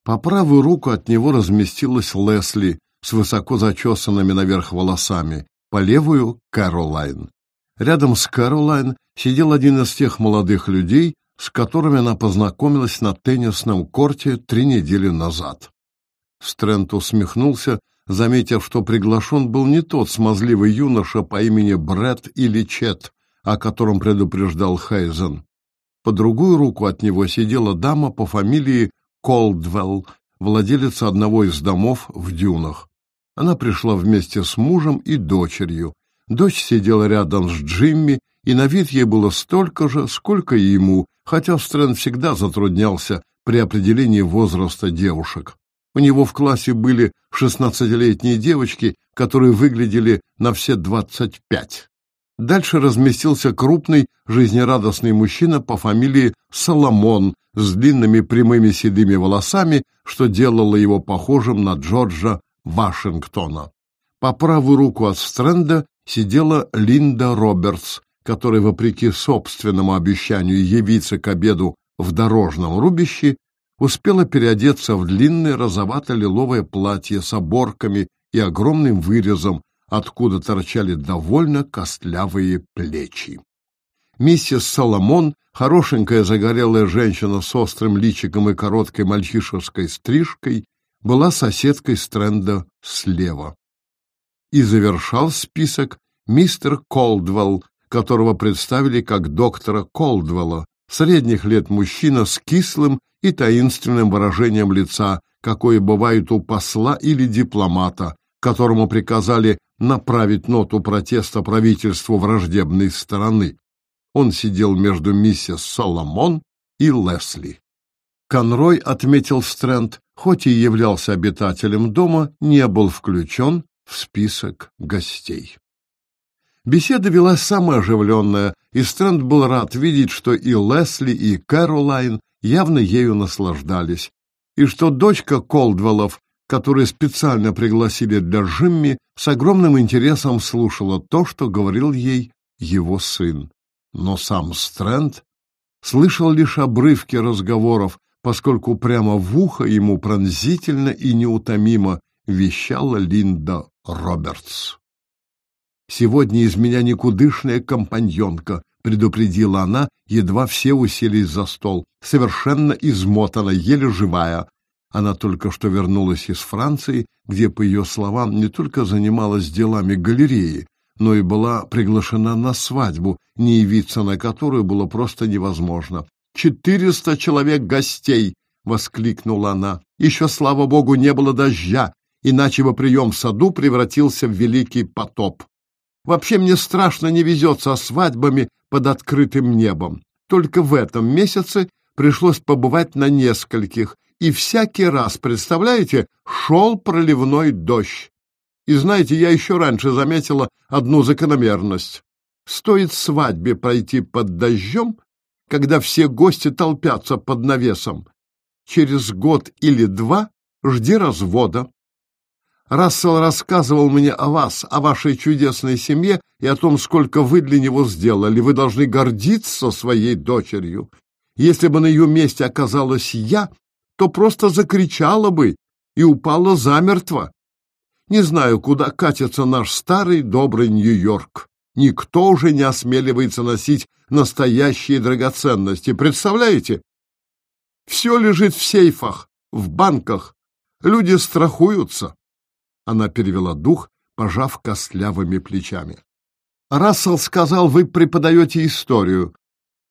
По правую руку от него разместилась Лесли с высоко зачесанными наверх волосами, по левую — Кэролайн. Рядом с Кэролайн сидел один из тех молодых людей, с которыми она познакомилась на теннисном корте три недели назад. Стрэнд усмехнулся, заметив, что приглашен был не тот смазливый юноша по имени Брэд или Чет, о котором предупреждал Хейзен. По другую руку от него сидела дама по фамилии Колдвелл, владелица одного из домов в дюнах. Она пришла вместе с мужем и дочерью. Дочь сидела рядом с Джимми, и на вид ей было столько же, сколько и ему, хотя Стрэнд всегда затруднялся при определении возраста девушек. У него в классе были шестнадцатилетние девочки, которые выглядели на все двадцать пять. Дальше разместился крупный, жизнерадостный мужчина по фамилии Соломон с длинными прямыми седыми волосами, что делало его похожим на Джорджа Вашингтона. По правую руку от Стрэнда сидела Линда Робертс, которая, вопреки собственному обещанию явиться к обеду в дорожном рубище, успела переодеться в длинное розовато-лиловое платье с оборками и огромным вырезом, откуда торчали довольно костлявые плечи. Миссис Соломон, хорошенькая загорелая женщина с острым личиком и короткой мальчишеской стрижкой, была соседкой Стрэнда слева. И завершал список мистер Колдвелл, которого представили как доктора Колдвелла, средних лет мужчина с кислым и таинственным выражением лица, какое бывает у посла или дипломата, которому приказали направить ноту протеста правительству враждебной стороны. Он сидел между миссис Соломон и Лесли. Конрой, отметил Стрэнд, хоть и являлся обитателем дома, не был включен в список гостей. Беседа велась самая оживленная, и Стрэнд был рад видеть, что и Лесли, и Кэролайн явно ею наслаждались, и что дочка Колдвеллов, которую специально пригласили для Джимми, с огромным интересом слушала то, что говорил ей его сын. Но сам Стрэнд слышал лишь обрывки разговоров, поскольку прямо в ухо ему пронзительно и неутомимо вещала Линда Робертс. «Сегодня из меня никудышная компаньонка», — предупредила она, едва все уселись за стол, совершенно измотана, еле живая. Она только что вернулась из Франции, где, по ее словам, не только занималась делами галереи, но и была приглашена на свадьбу, не явиться на которую было просто невозможно. «Четыреста человек гостей!» — воскликнула она. «Еще, слава богу, не было дождя, иначе бы прием в саду превратился в великий потоп. Вообще мне страшно не везет со свадьбами под открытым небом. Только в этом месяце пришлось побывать на нескольких, и всякий раз, представляете, шел проливной дождь. И знаете, я еще раньше заметила одну закономерность. Стоит свадьбе пройти под дождем, когда все гости толпятся под навесом. Через год или два жди развода. Рассел рассказывал мне о вас, о вашей чудесной семье и о том, сколько вы для него сделали. Вы должны гордиться своей дочерью. Если бы на ее месте оказалась я, то просто закричала бы и упала замертво. Не знаю, куда катится наш старый добрый Нью-Йорк. Никто уже не осмеливается носить настоящие драгоценности. Представляете? Все лежит в сейфах, в банках. Люди страхуются. Она перевела дух, пожав костлявыми плечами. Рассел сказал, вы преподаете историю.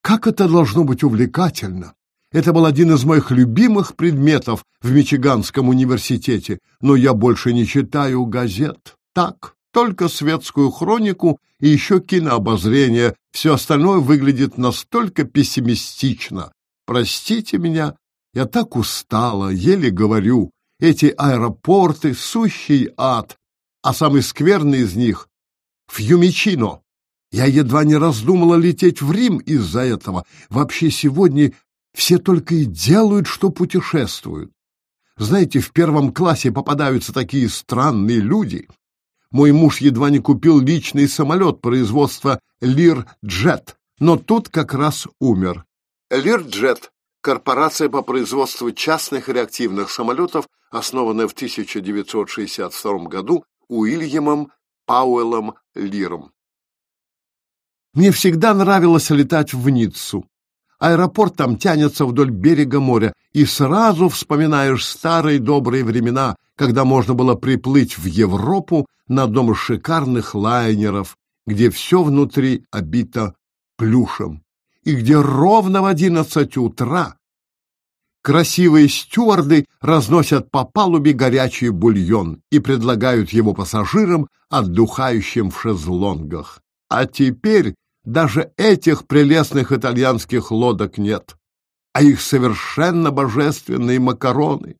Как это должно быть увлекательно! Это был один из моих любимых предметов в Мичиганском университете, но я больше не читаю газет. Так, только светскую хронику и еще кинообозрение. Все остальное выглядит настолько пессимистично. Простите меня, я так устала, еле говорю. Эти аэропорты — сущий ад, а самый скверный из них — Фьюмичино. Я едва не раздумала лететь в Рим из-за этого. Вообще сегодня все только и делают, что путешествуют. Знаете, в первом классе попадаются такие странные люди. Мой муж едва не купил личный самолет производства Лир-Джет, но тут как раз умер. Лир-Джет корпорация по производству частных реактивных самолетов, основанная в 1962 году Уильямом Пауэллом Лиром. Мне всегда нравилось летать в Ниццу. Аэропорт там тянется вдоль берега моря, и сразу вспоминаешь старые добрые времена, когда можно было приплыть в Европу на одном из шикарных лайнеров, где все внутри обито плюшем и где ровно в одиннадцать утра красивые стюарды разносят по палубе горячий бульон и предлагают его пассажирам, отдыхающим в шезлонгах. А теперь даже этих прелестных итальянских лодок нет, а их совершенно божественные макароны.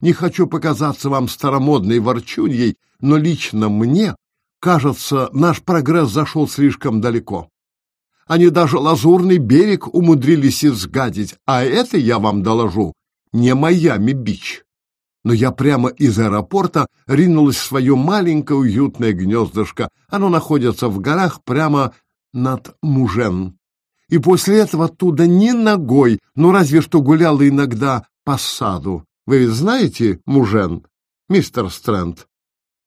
Не хочу показаться вам старомодной ворчуньей, но лично мне, кажется, наш прогресс зашел слишком далеко. Они даже лазурный берег умудрились изгадить, а это, я вам доложу, не Майами-Бич. Но я прямо из аэропорта ринулась в свое маленькое уютное гнездышко. Оно находится в горах прямо над Мужен. И после этого оттуда ни ногой, ну разве что гуляла иногда по саду. Вы ведь знаете Мужен, мистер Стрэнд?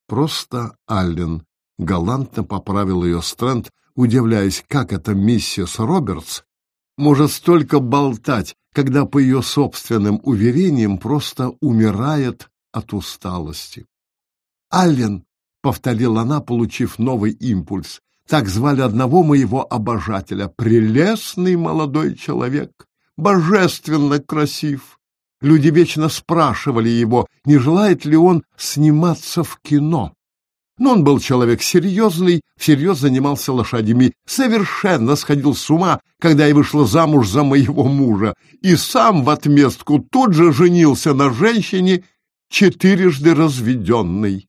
Просто Аллен. Галантно поправил ее Стрэнд, удивляясь, как эта миссис Робертс может столько болтать, когда по ее собственным уверениям просто умирает от усталости. «Аллен», — повторила она, получив новый импульс, Так звали одного моего обожателя. Прелестный молодой человек, божественно красив. Люди вечно спрашивали его, не желает ли он сниматься в кино. Но он был человек серьезный, всерьез занимался лошадями, совершенно сходил с ума, когда я вышла замуж за моего мужа, и сам в отместку тут же женился на женщине, четырежды разведенной.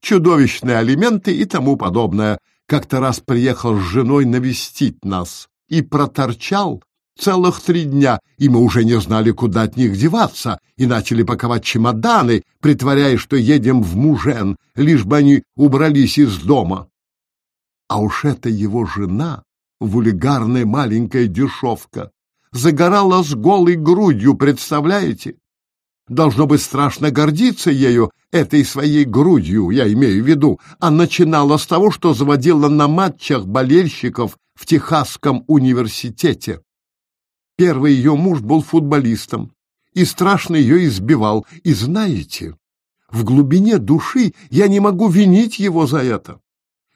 Чудовищные алименты и тому подобное. Как-то раз приехал с женой навестить нас и проторчал целых три дня, и мы уже не знали, куда от них деваться, и начали паковать чемоданы, притворяясь, что едем в Мужен, лишь бы они убрались из дома. А уж эта его жена, вульгарная маленькая дешевка, загорала с голой грудью, представляете? Должно быть страшно гордиться ею, этой своей грудью, я имею в виду, а начинала с того, что заводила на матчах болельщиков в Техасском университете. Первый ее муж был футболистом и страшно ее избивал. И знаете, в глубине души я не могу винить его за это.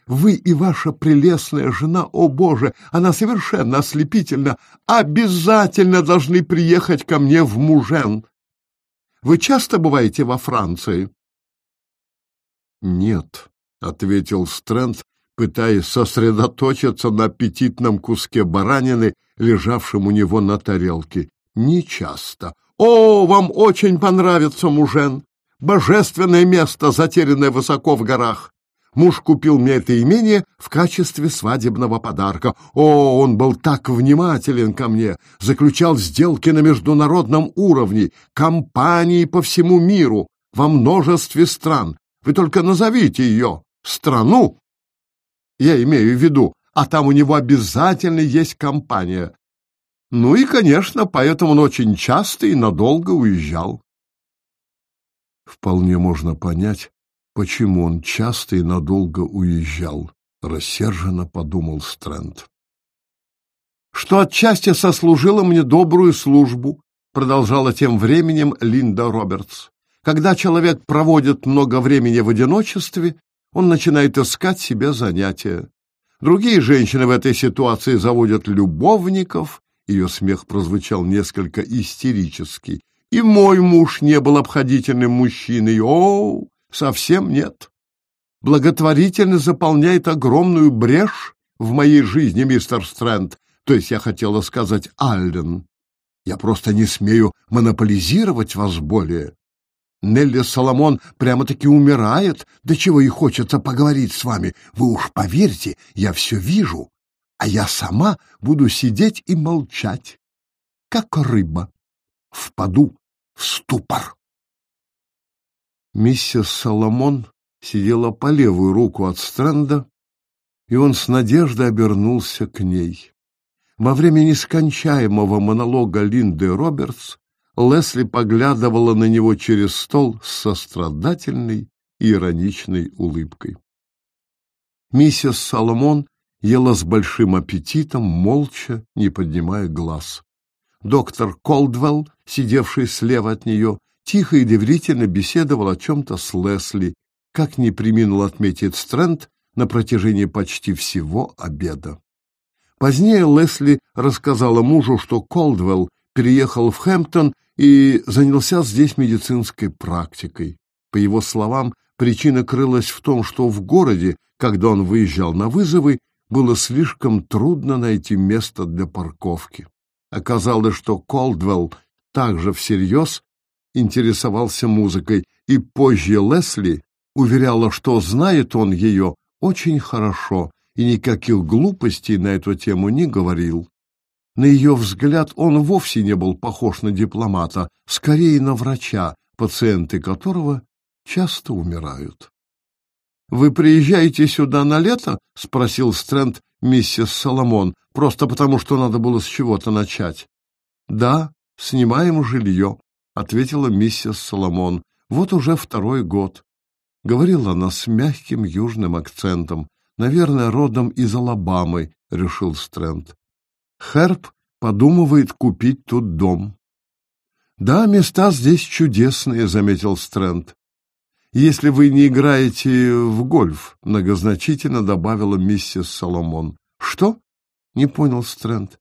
Вы и ваша прелестная жена, о Боже, она совершенно ослепительна, обязательно должны приехать ко мне в Мужен. Вы часто бываете во Франции? Нет, ответил Стрэнд, пытаясь сосредоточиться на аппетитном куске баранины, лежавшем у него на тарелке. Нечасто. О, вам очень понравится, мужен! Божественное место, затерянное высоко в горах. Муж купил мне это имение в качестве свадебного подарка. О, он был так внимателен ко мне, заключал сделки на международном уровне, компании по всему миру, во множестве стран. Вы только назовите ее, страну, я имею в виду, а там у него обязательно есть компания. Ну и, конечно, поэтому он очень часто и надолго уезжал. Вполне можно понять, почему он часто и надолго уезжал, рассерженно подумал Стрэнд. Что отчасти сослужило мне добрую службу, продолжала тем временем Линда Робертс. Когда человек проводит много времени в одиночестве, он начинает искать себе занятия. Другие женщины в этой ситуации заводят любовников, ее смех прозвучал несколько истерически. И мой муж не был обходительным мужчиной. О, совсем нет. Благотворительность заполняет огромную брешь в моей жизни, мистер Стрэнд. То есть я хотела сказать Аллен. Я просто не смею монополизировать вас более. Нелли Соломон прямо-таки умирает, до чего и хочется поговорить с вами. Вы уж поверьте, я все вижу, а я сама буду сидеть и молчать, как рыба. Впаду в ступор. Миссис Соломон сидела по левую руку от Стрэнда, и он с надеждой обернулся к ней. Во время нескончаемого монолога Линды Робертс Лесли поглядывала на него через стол с сострадательной и ироничной улыбкой. Миссис Соломон ела с большим аппетитом, молча, не поднимая глаз. Доктор Колдвелл, сидевший слева от нее, тихо и доверительно беседовал о чем-то с Лесли, как не приминул отметить Стрэнд на протяжении почти всего обеда. Позднее Лесли рассказала мужу, что Колдвелл переехал в Хэмптон и занялся здесь медицинской практикой. По его словам, причина крылась в том, что в городе, когда он выезжал на вызовы, было слишком трудно найти место для парковки. Оказалось, что Колдвелл также всерьез интересовался музыкой, и позже Лесли уверяла, что знает он ее очень хорошо и никаких глупостей на эту тему не говорил. На ее взгляд он вовсе не был похож на дипломата, скорее на врача, пациенты которого часто умирают. «Вы приезжаете сюда на лето?» — спросил Стрэнд миссис Соломон, просто потому, что надо было с чего-то начать. «Да, снимаем жилье», — ответила миссис Соломон. «Вот уже второй год». Говорила она с мягким южным акцентом. «Наверное, родом из Алабамы», — решил Стрэнд. Херб подумывает купить тут дом. Да, места здесь чудесные, заметил Стрэнд. если вы не играете в гольф, многозначительно добавила миссис Соломон. Что? Не понял Стрэнд.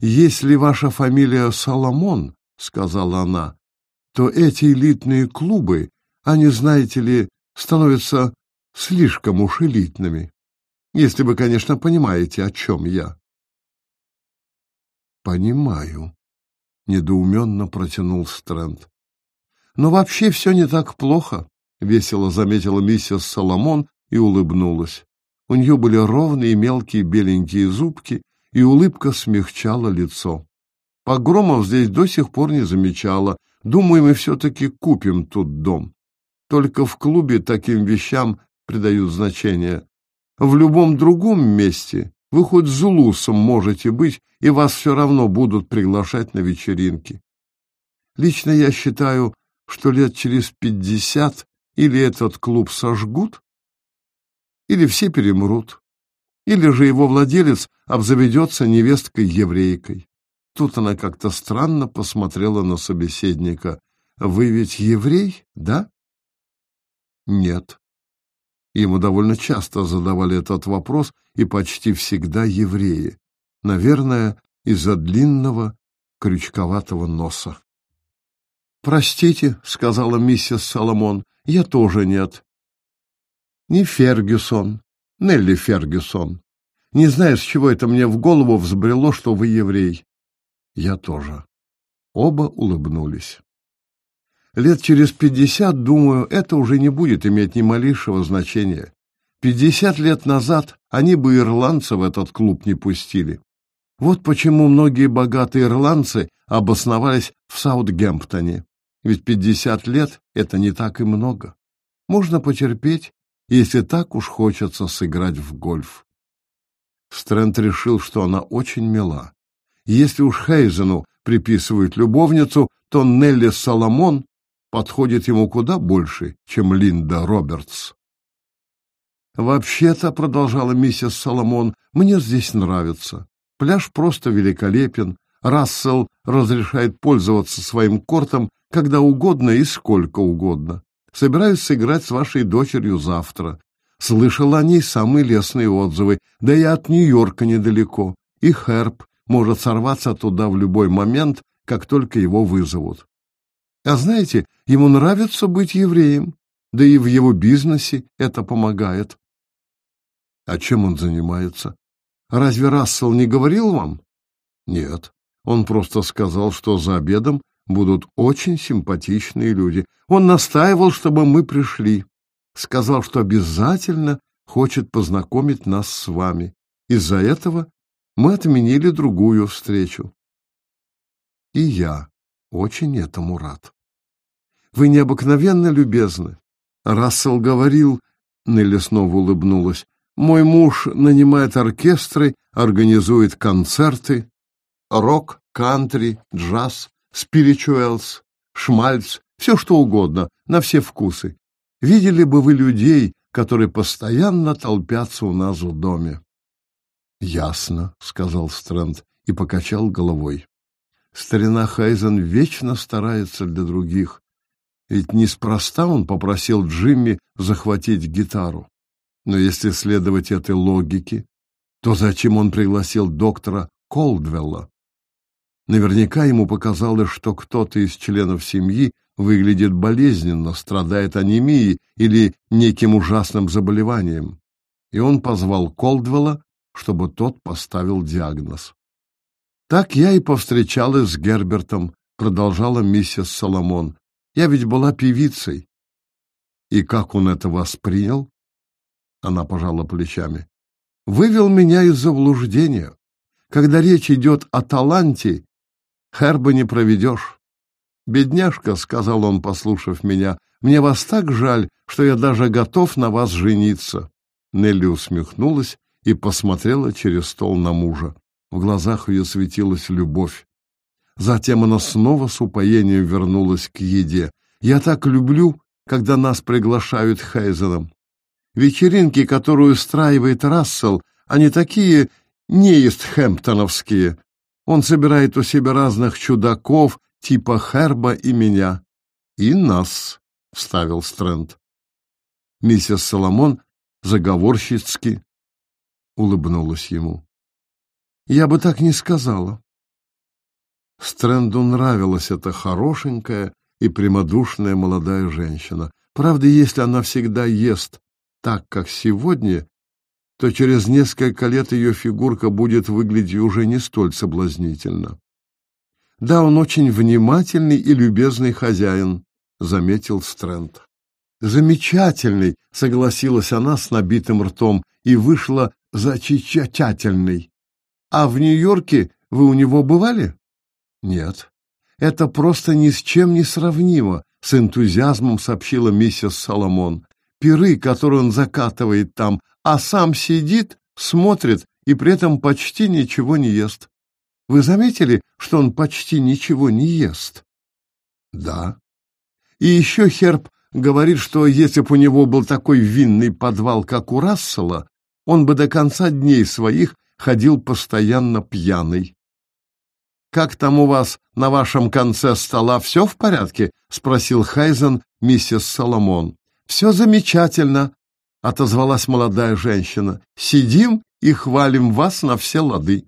Если ваша фамилия Соломон, сказала она, то эти элитные клубы, они, знаете ли, становятся слишком уж элитными. Если вы, конечно, понимаете, о чем я. Понимаю, недоуменно протянул Стрэнд. Но вообще все не так плохо, весело заметила миссис Соломон и улыбнулась. У нее были ровные мелкие беленькие зубки, и улыбка смягчала лицо. Погромов здесь до сих пор не замечала. Думаю, мы все-таки купим тут дом. Только в клубе таким вещам придают значение. В любом другом месте вы хоть зулусом можете быть, и вас все равно будут приглашать на вечеринки. Лично я считаю, что лет через пятьдесят или этот клуб сожгут, или все перемрут, или же его владелец обзаведется невесткой-еврейкой. Тут она как-то странно посмотрела на собеседника. «Вы ведь еврей, да?» «Нет». Ему довольно часто задавали этот вопрос, и почти всегда евреи. Наверное, из-за длинного крючковатого носа. «Простите», — сказала миссис Соломон, — «я тоже нет». «Не Фергюсон, Нелли Фергюсон. Не знаю, с чего это мне в голову взбрело, что вы еврей». «Я тоже». Оба улыбнулись. Лет через пятьдесят, думаю, это уже не будет иметь ни малейшего значения. Пятьдесят лет назад они бы ирландцев в этот клуб не пустили. Вот почему многие богатые ирландцы обосновались в Саутгемптоне. Ведь пятьдесят лет — это не так и много. Можно потерпеть, если так уж хочется сыграть в гольф. Стрэнд решил, что она очень мила. Если уж Хейзену приписывают любовницу, то Нелли Соломон подходит ему куда больше, чем Линда Робертс. «Вообще-то», — продолжала миссис Соломон, — «мне здесь нравится. Пляж просто великолепен. Рассел разрешает пользоваться своим кортом когда угодно и сколько угодно. Собираюсь сыграть с вашей дочерью завтра. Слышал о ней самые лестные отзывы, да и от Нью-Йорка недалеко. И Херб может сорваться туда в любой момент, как только его вызовут. А знаете, ему нравится быть евреем, да и в его бизнесе это помогает. А чем он занимается? Разве Рассел не говорил вам? Нет. Он просто сказал, что за обедом будут очень симпатичные люди. Он настаивал, чтобы мы пришли. Сказал, что обязательно хочет познакомить нас с вами. Из-за этого мы отменили другую встречу. И я очень этому рад. Вы необыкновенно любезны. Рассел говорил, Нелли снова улыбнулась, мой муж нанимает оркестры, организует концерты, рок, кантри, джаз, спиричуэлс, шмальц, все что угодно, на все вкусы. Видели бы вы людей, которые постоянно толпятся у нас в доме. Ясно, сказал Стрэнд и покачал головой. Старина Хайзен вечно старается для других. Ведь неспроста он попросил Джимми захватить гитару. Но если следовать этой логике, то зачем он пригласил доктора Колдвелла? Наверняка ему показалось, что кто-то из членов семьи выглядит болезненно, страдает анемией или неким ужасным заболеванием. И он позвал Колдвелла, чтобы тот поставил диагноз. Так я и повстречалась с Гербертом, продолжала миссис Соломон. Я ведь была певицей. И как он это воспринял? Она пожала плечами. Вывел меня из заблуждения. Когда речь идет о таланте, Херба не проведешь. «Бедняжка», — сказал он, послушав меня, — «мне вас так жаль, что я даже готов на вас жениться». Нелли усмехнулась и посмотрела через стол на мужа. В глазах ее светилась любовь. Затем она снова с упоением вернулась к еде. «Я так люблю, когда нас приглашают Хейзеном. Вечеринки, которую устраивает Рассел, они такие неистхэмптоновские. Он собирает у себя разных чудаков, типа Херба и меня. И нас, — вставил Стрэнд. Миссис Соломон заговорщицки улыбнулась ему. «Я бы так не сказала». Стрэнду нравилась эта хорошенькая и прямодушная молодая женщина. Правда, если она всегда ест так, как сегодня, то через несколько лет ее фигурка будет выглядеть уже не столь соблазнительно. Да, он очень внимательный и любезный хозяин, заметил Стрэнд. Замечательный, согласилась она с набитым ртом и вышла зачичательный. А в Нью-Йорке вы у него бывали? Нет. Это просто ни с чем не сравнимо, с энтузиазмом сообщила миссис Соломон. Пиры, которые он закатывает там, а сам сидит, смотрит и при этом почти ничего не ест. Вы заметили, что он почти ничего не ест? Да. И еще Херб говорит, что если бы у него был такой винный подвал, как у Рассела, он бы до конца дней своих ходил постоянно пьяный. «Как там у вас на вашем конце стола все в порядке?» — спросил Хайзен миссис Соломон. «Все замечательно», — отозвалась молодая женщина. «Сидим и хвалим вас на все лады».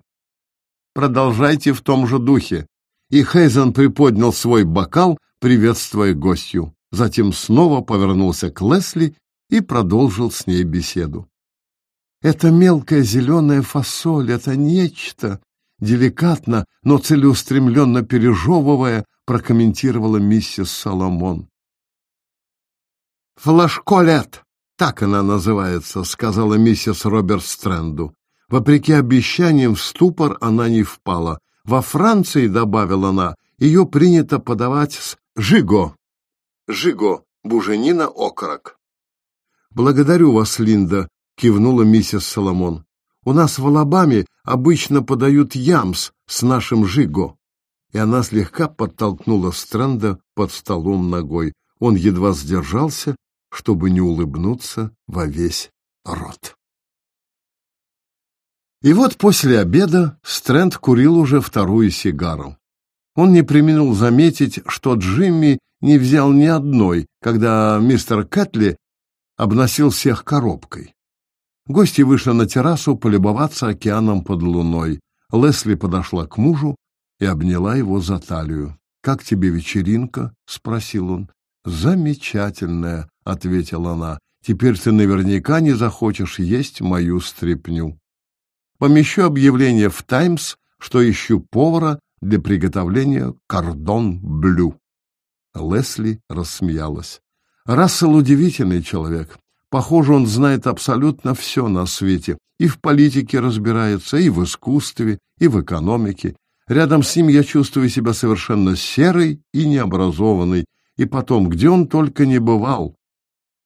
Продолжайте в том же духе. И Хейзен приподнял свой бокал, приветствуя гостью. Затем снова повернулся к Лесли и продолжил с ней беседу. «Это мелкая зеленая фасоль, это нечто!» Деликатно, но целеустремленно пережевывая, прокомментировала миссис Соломон. «Флашколет!» — так она называется, — сказала миссис Роберт Стрэнду. Вопреки обещаниям в ступор она не впала. Во Франции, добавила она, ее принято подавать с жиго. Жиго, буженина, окорок. Благодарю вас, Линда, кивнула миссис Соломон. У нас в Алабаме обычно подают ямс с нашим жиго. И она слегка подтолкнула Стрэнда под столом ногой. Он едва сдержался, чтобы не улыбнуться во весь рот. И вот после обеда Стрэнд курил уже вторую сигару. Он не применил заметить, что Джимми не взял ни одной, когда мистер Кэтли обносил всех коробкой. Гости вышли на террасу полюбоваться океаном под луной. Лесли подошла к мужу и обняла его за талию. «Как тебе вечеринка?» — спросил он. «Замечательная», — ответила она. «Теперь ты наверняка не захочешь есть мою стряпню». Помещу объявление в «Таймс», что ищу повара для приготовления кордон-блю. Лесли рассмеялась. Рассел удивительный человек. Похоже, он знает абсолютно все на свете. И в политике разбирается, и в искусстве, и в экономике. Рядом с ним я чувствую себя совершенно серой и необразованной. И потом, где он только не бывал.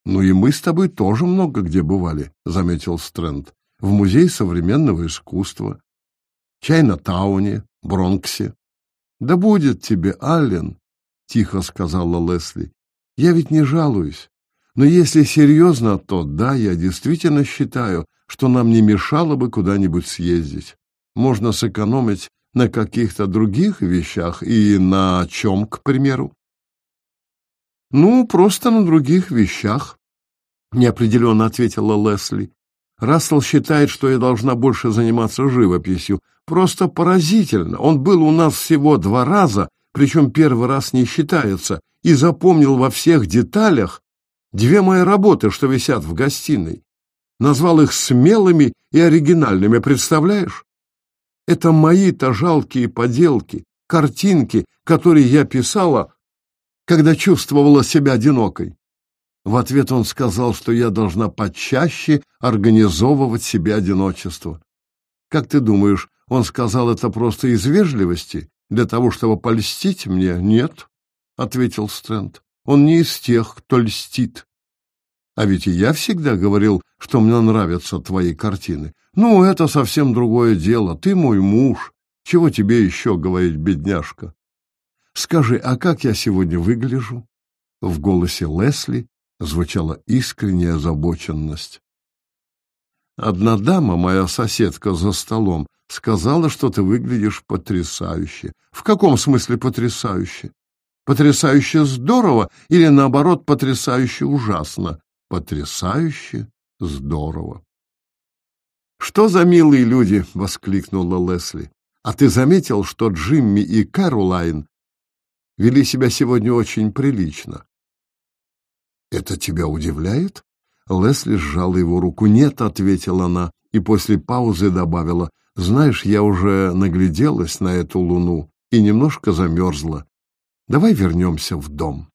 Ну и мы с тобой тоже много где бывали, заметил Стрэнд в Музее современного искусства, Чайна-тауне, Бронксе. Да будет тебе, Аллен, тихо сказала Лесли. Я ведь не жалуюсь. Но если серьезно, то да, я действительно считаю, что нам не мешало бы куда-нибудь съездить. Можно сэкономить на каких-то других вещах и на чем, к примеру? Ну, просто на других вещах, неопределенно ответила Лесли. Рассел считает, что я должна больше заниматься живописью. Просто поразительно. Он был у нас всего два раза, причем первый раз не считается, и запомнил во всех деталях две мои работы, что висят в гостиной. Назвал их смелыми и оригинальными, представляешь? Это мои-то жалкие поделки, картинки, которые я писала, когда чувствовала себя одинокой. В ответ он сказал, что я должна почаще организовывать себе одиночество. Как ты думаешь, он сказал это просто из вежливости, для того, чтобы польстить мне? Нет, — ответил Стрэнд. Он не из тех, кто льстит. А ведь и я всегда говорил, что мне нравятся твои картины. Ну, это совсем другое дело. Ты мой муж. Чего тебе еще говорить, бедняжка? Скажи, а как я сегодня выгляжу? В голосе Лесли звучала искренняя озабоченность. Одна дама, моя соседка за столом, сказала, что ты выглядишь потрясающе. В каком смысле потрясающе? Потрясающе здорово или, наоборот, потрясающе ужасно? Потрясающе здорово. «Что за милые люди!» — воскликнула Лесли. «А ты заметил, что Джимми и Кэролайн вели себя сегодня очень прилично?» «Это тебя удивляет?» Лесли сжала его руку. «Нет», — ответила она, и после паузы добавила. «Знаешь, я уже нагляделась на эту луну и немножко замерзла. Давай вернемся в дом».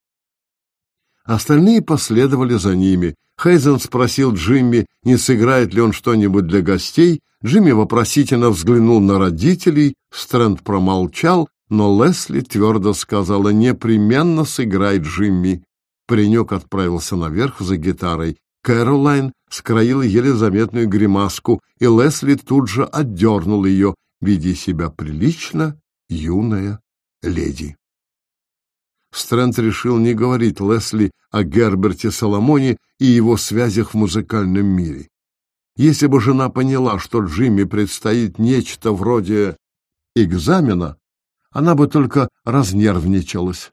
Остальные последовали за ними. Хейзен спросил Джимми, не сыграет ли он что-нибудь для гостей. Джимми вопросительно взглянул на родителей. Стрэнд промолчал, но Лесли твердо сказала «Непременно сыграй, Джимми». Паренек отправился наверх за гитарой. Кэролайн скроила еле заметную гримаску, и Лесли тут же отдернул ее. «Веди себя прилично, юная леди». Стрэнд решил не говорить Лесли о Герберте Соломоне и его связях в музыкальном мире. Если бы жена поняла, что Джимми предстоит нечто вроде экзамена, она бы только разнервничалась.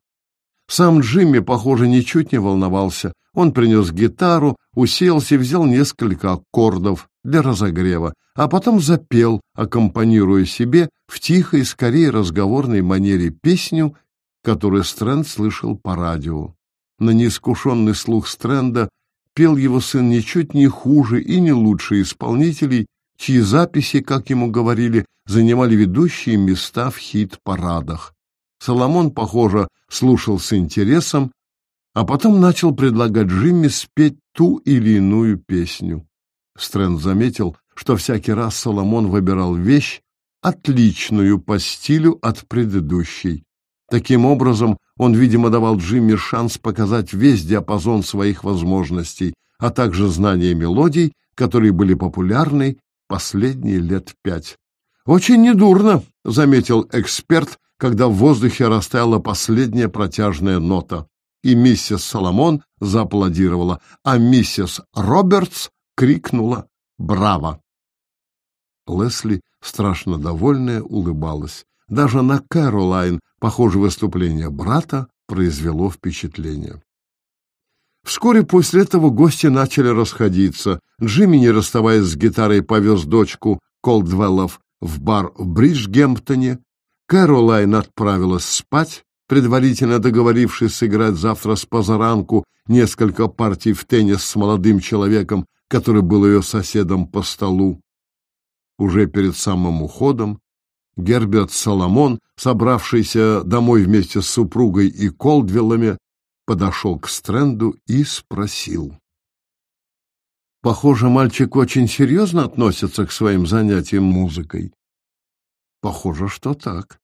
Сам Джимми, похоже, ничуть не волновался. Он принес гитару, уселся и взял несколько аккордов для разогрева, а потом запел, аккомпанируя себе в тихой, скорее разговорной манере песню который Стрэнд слышал по радио. На неискушенный слух Стрэнда пел его сын ничуть не хуже и не лучше исполнителей, чьи записи, как ему говорили, занимали ведущие места в хит-парадах. Соломон, похоже, слушал с интересом, а потом начал предлагать Джимми спеть ту или иную песню. Стрэнд заметил, что всякий раз Соломон выбирал вещь, отличную по стилю от предыдущей. Таким образом, он, видимо, давал Джимми шанс показать весь диапазон своих возможностей, а также знания мелодий, которые были популярны последние лет пять. «Очень недурно», — заметил эксперт, когда в воздухе растаяла последняя протяжная нота. И миссис Соломон зааплодировала, а миссис Робертс крикнула «Браво!». Лесли, страшно довольная, улыбалась. Даже на Кэролайн, похоже, выступление брата произвело впечатление. Вскоре после этого гости начали расходиться. Джимми, не расставаясь с гитарой, повез дочку Колдвеллов в бар в Бриджгемптоне. Кэролайн отправилась спать, предварительно договорившись сыграть завтра с позаранку несколько партий в теннис с молодым человеком, который был ее соседом по столу. Уже перед самым уходом Герберт Соломон, собравшийся домой вместе с супругой и Колдвиллами, подошел к Стрэнду и спросил. «Похоже, мальчик очень серьезно относится к своим занятиям музыкой». «Похоже, что так».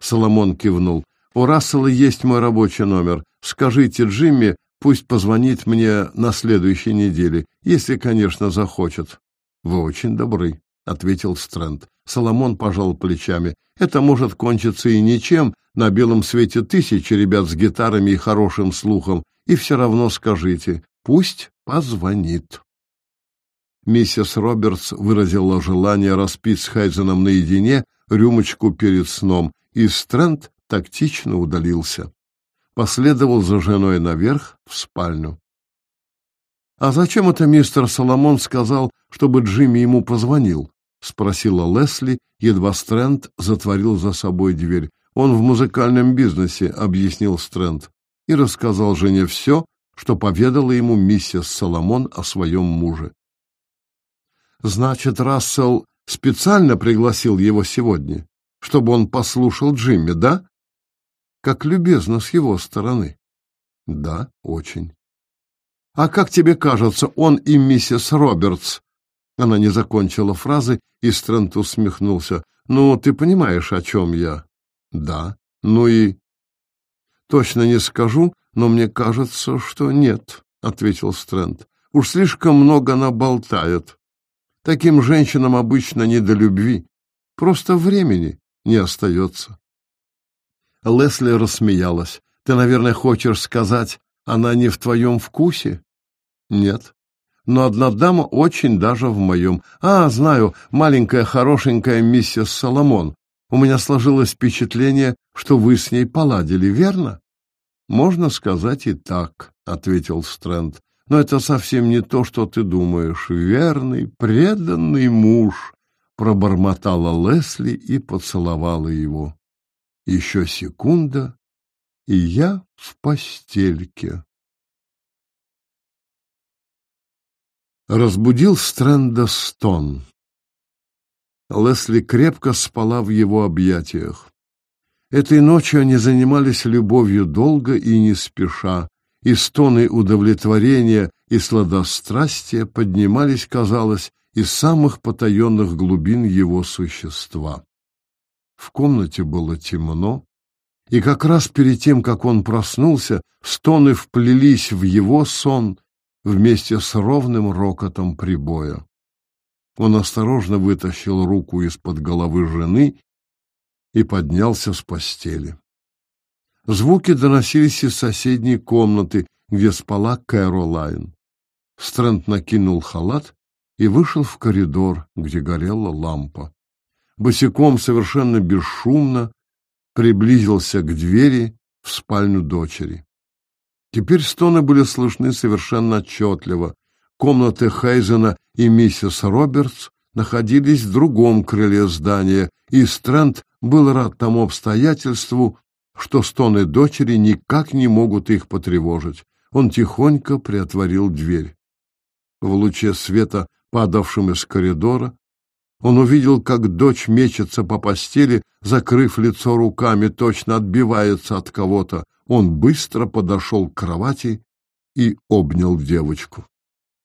Соломон кивнул. «У Рассела есть мой рабочий номер. Скажите Джимми, пусть позвонит мне на следующей неделе, если, конечно, захочет». «Вы очень добры», — ответил Стрэнд. Соломон пожал плечами. Это может кончиться и ничем. На белом свете тысячи ребят с гитарами и хорошим слухом. И все равно скажите, пусть позвонит. Миссис Робертс выразила желание распить с Хайзеном наедине рюмочку перед сном, и Стрэнд тактично удалился. Последовал за женой наверх в спальню. «А зачем это мистер Соломон сказал, чтобы Джимми ему позвонил?» — спросила Лесли, едва Стрэнд затворил за собой дверь. «Он в музыкальном бизнесе», — объяснил Стрэнд, и рассказал жене все, что поведала ему миссис Соломон о своем муже. «Значит, Рассел специально пригласил его сегодня, чтобы он послушал Джимми, да? Как любезно с его стороны». «Да, очень». «А как тебе кажется, он и миссис Робертс она не закончила фразы, и Стрэнд усмехнулся. «Ну, ты понимаешь, о чем я?» «Да. Ну и...» «Точно не скажу, но мне кажется, что нет», — ответил Стрэнд. «Уж слишком много она болтает. Таким женщинам обычно не до любви. Просто времени не остается». Лесли рассмеялась. «Ты, наверное, хочешь сказать, она не в твоем вкусе?» «Нет но одна дама очень даже в моем. А, знаю, маленькая хорошенькая миссис Соломон. У меня сложилось впечатление, что вы с ней поладили, верно? Можно сказать и так, ответил Стрэнд. Но это совсем не то, что ты думаешь. Верный, преданный муж, пробормотала Лесли и поцеловала его. Еще секунда, и я в постельке. Разбудил Стрэнда стон. Лесли крепко спала в его объятиях. Этой ночью они занимались любовью долго и не спеша, и стоны удовлетворения и сладострастия поднимались, казалось, из самых потаенных глубин его существа. В комнате было темно, и как раз перед тем, как он проснулся, стоны вплелись в его сон вместе с ровным рокотом прибоя. Он осторожно вытащил руку из-под головы жены и поднялся с постели. Звуки доносились из соседней комнаты, где спала Кэролайн. Стрэнд накинул халат и вышел в коридор, где горела лампа. Босиком совершенно бесшумно приблизился к двери в спальню дочери. Теперь стоны были слышны совершенно отчетливо. Комнаты Хейзена и миссис Робертс находились в другом крыле здания, и Стрэнд был рад тому обстоятельству, что стоны дочери никак не могут их потревожить. Он тихонько приотворил дверь. В луче света, падавшем из коридора, он увидел, как дочь мечется по постели, закрыв лицо руками, точно отбивается от кого-то. Он быстро подошел к кровати и обнял девочку.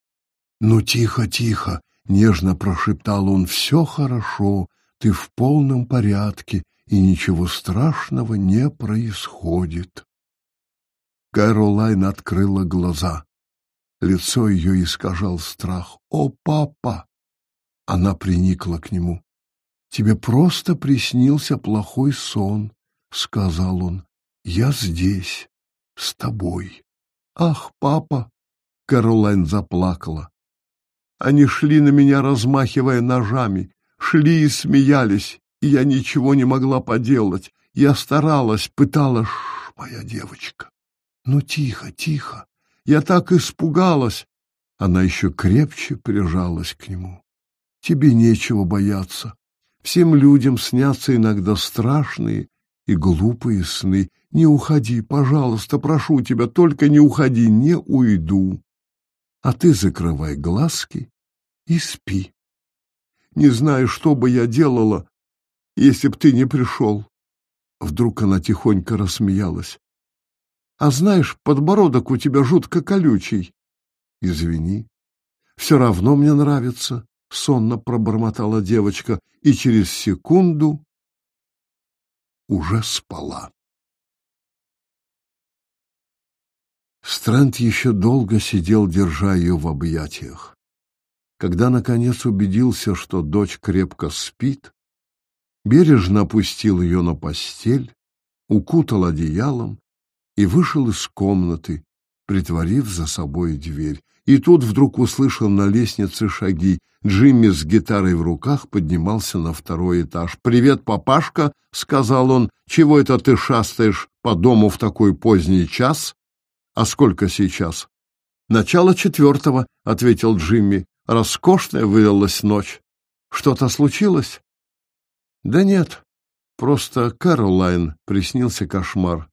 — Ну, тихо, тихо, — нежно прошептал он, — все хорошо, ты в полном порядке, и ничего страшного не происходит. Кэролайн открыла глаза. Лицо ее искажал страх. «О, папа!» Она приникла к нему. «Тебе просто приснился плохой сон», — сказал он. «Я здесь, с тобой». «Ах, папа!» — Кэролайн заплакала. Они шли на меня, размахивая ножами, шли и смеялись, и я ничего не могла поделать. Я старалась, пыталась, моя девочка. Ну, тихо, тихо. Я так испугалась. Она еще крепче прижалась к нему. Тебе нечего бояться. Всем людям снятся иногда страшные и глупые сны. Не уходи, пожалуйста, прошу тебя, только не уходи, не уйду. А ты закрывай глазки и спи. Не знаю, что бы я делала, если б ты не пришел. Вдруг она тихонько рассмеялась. А знаешь, подбородок у тебя жутко колючий. Извини. Все равно мне нравится, сонно пробормотала девочка и через секунду уже спала. Стрэнд еще долго сидел, держа ее в объятиях. Когда, наконец, убедился, что дочь крепко спит, бережно опустил ее на постель, укутал одеялом и вышел из комнаты, притворив за собой дверь. И тут вдруг услышал на лестнице шаги. Джимми с гитарой в руках поднимался на второй этаж. «Привет, папашка!» — сказал он. «Чего это ты шастаешь по дому в такой поздний час?» «А сколько сейчас?» «Начало четвертого», — ответил Джимми. «Роскошная выдалась ночь. Что-то случилось?» Да нет, просто Кэролайн приснился кошмар.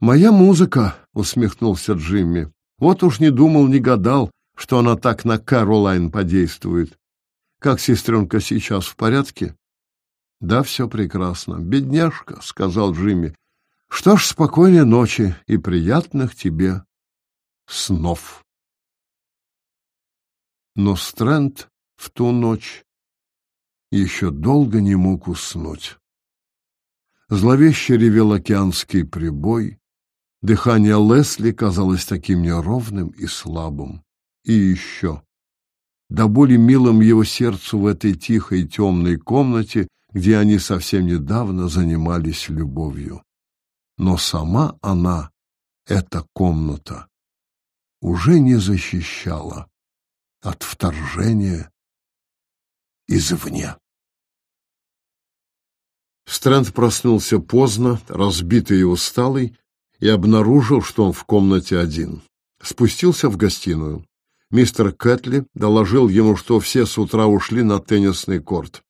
Моя музыка, усмехнулся Джимми. Вот уж не думал, не гадал, что она так на Кэролайн подействует. Как сестренка сейчас в порядке? Да, все прекрасно. Бедняжка, сказал Джимми. Что ж, спокойной ночи и приятных тебе снов. Но Стрэнд в ту ночь еще долго не мог уснуть. Зловеще ревел океанский прибой, дыхание Лесли казалось таким неровным и слабым. И еще, до боли милым его сердцу в этой тихой темной комнате, где они совсем недавно занимались любовью. Но сама она, эта комната, уже не защищала от вторжения извне. Стрэнд проснулся поздно, разбитый и усталый, и обнаружил, что он в комнате один. Спустился в гостиную. Мистер Кэтли доложил ему, что все с утра ушли на теннисный корт.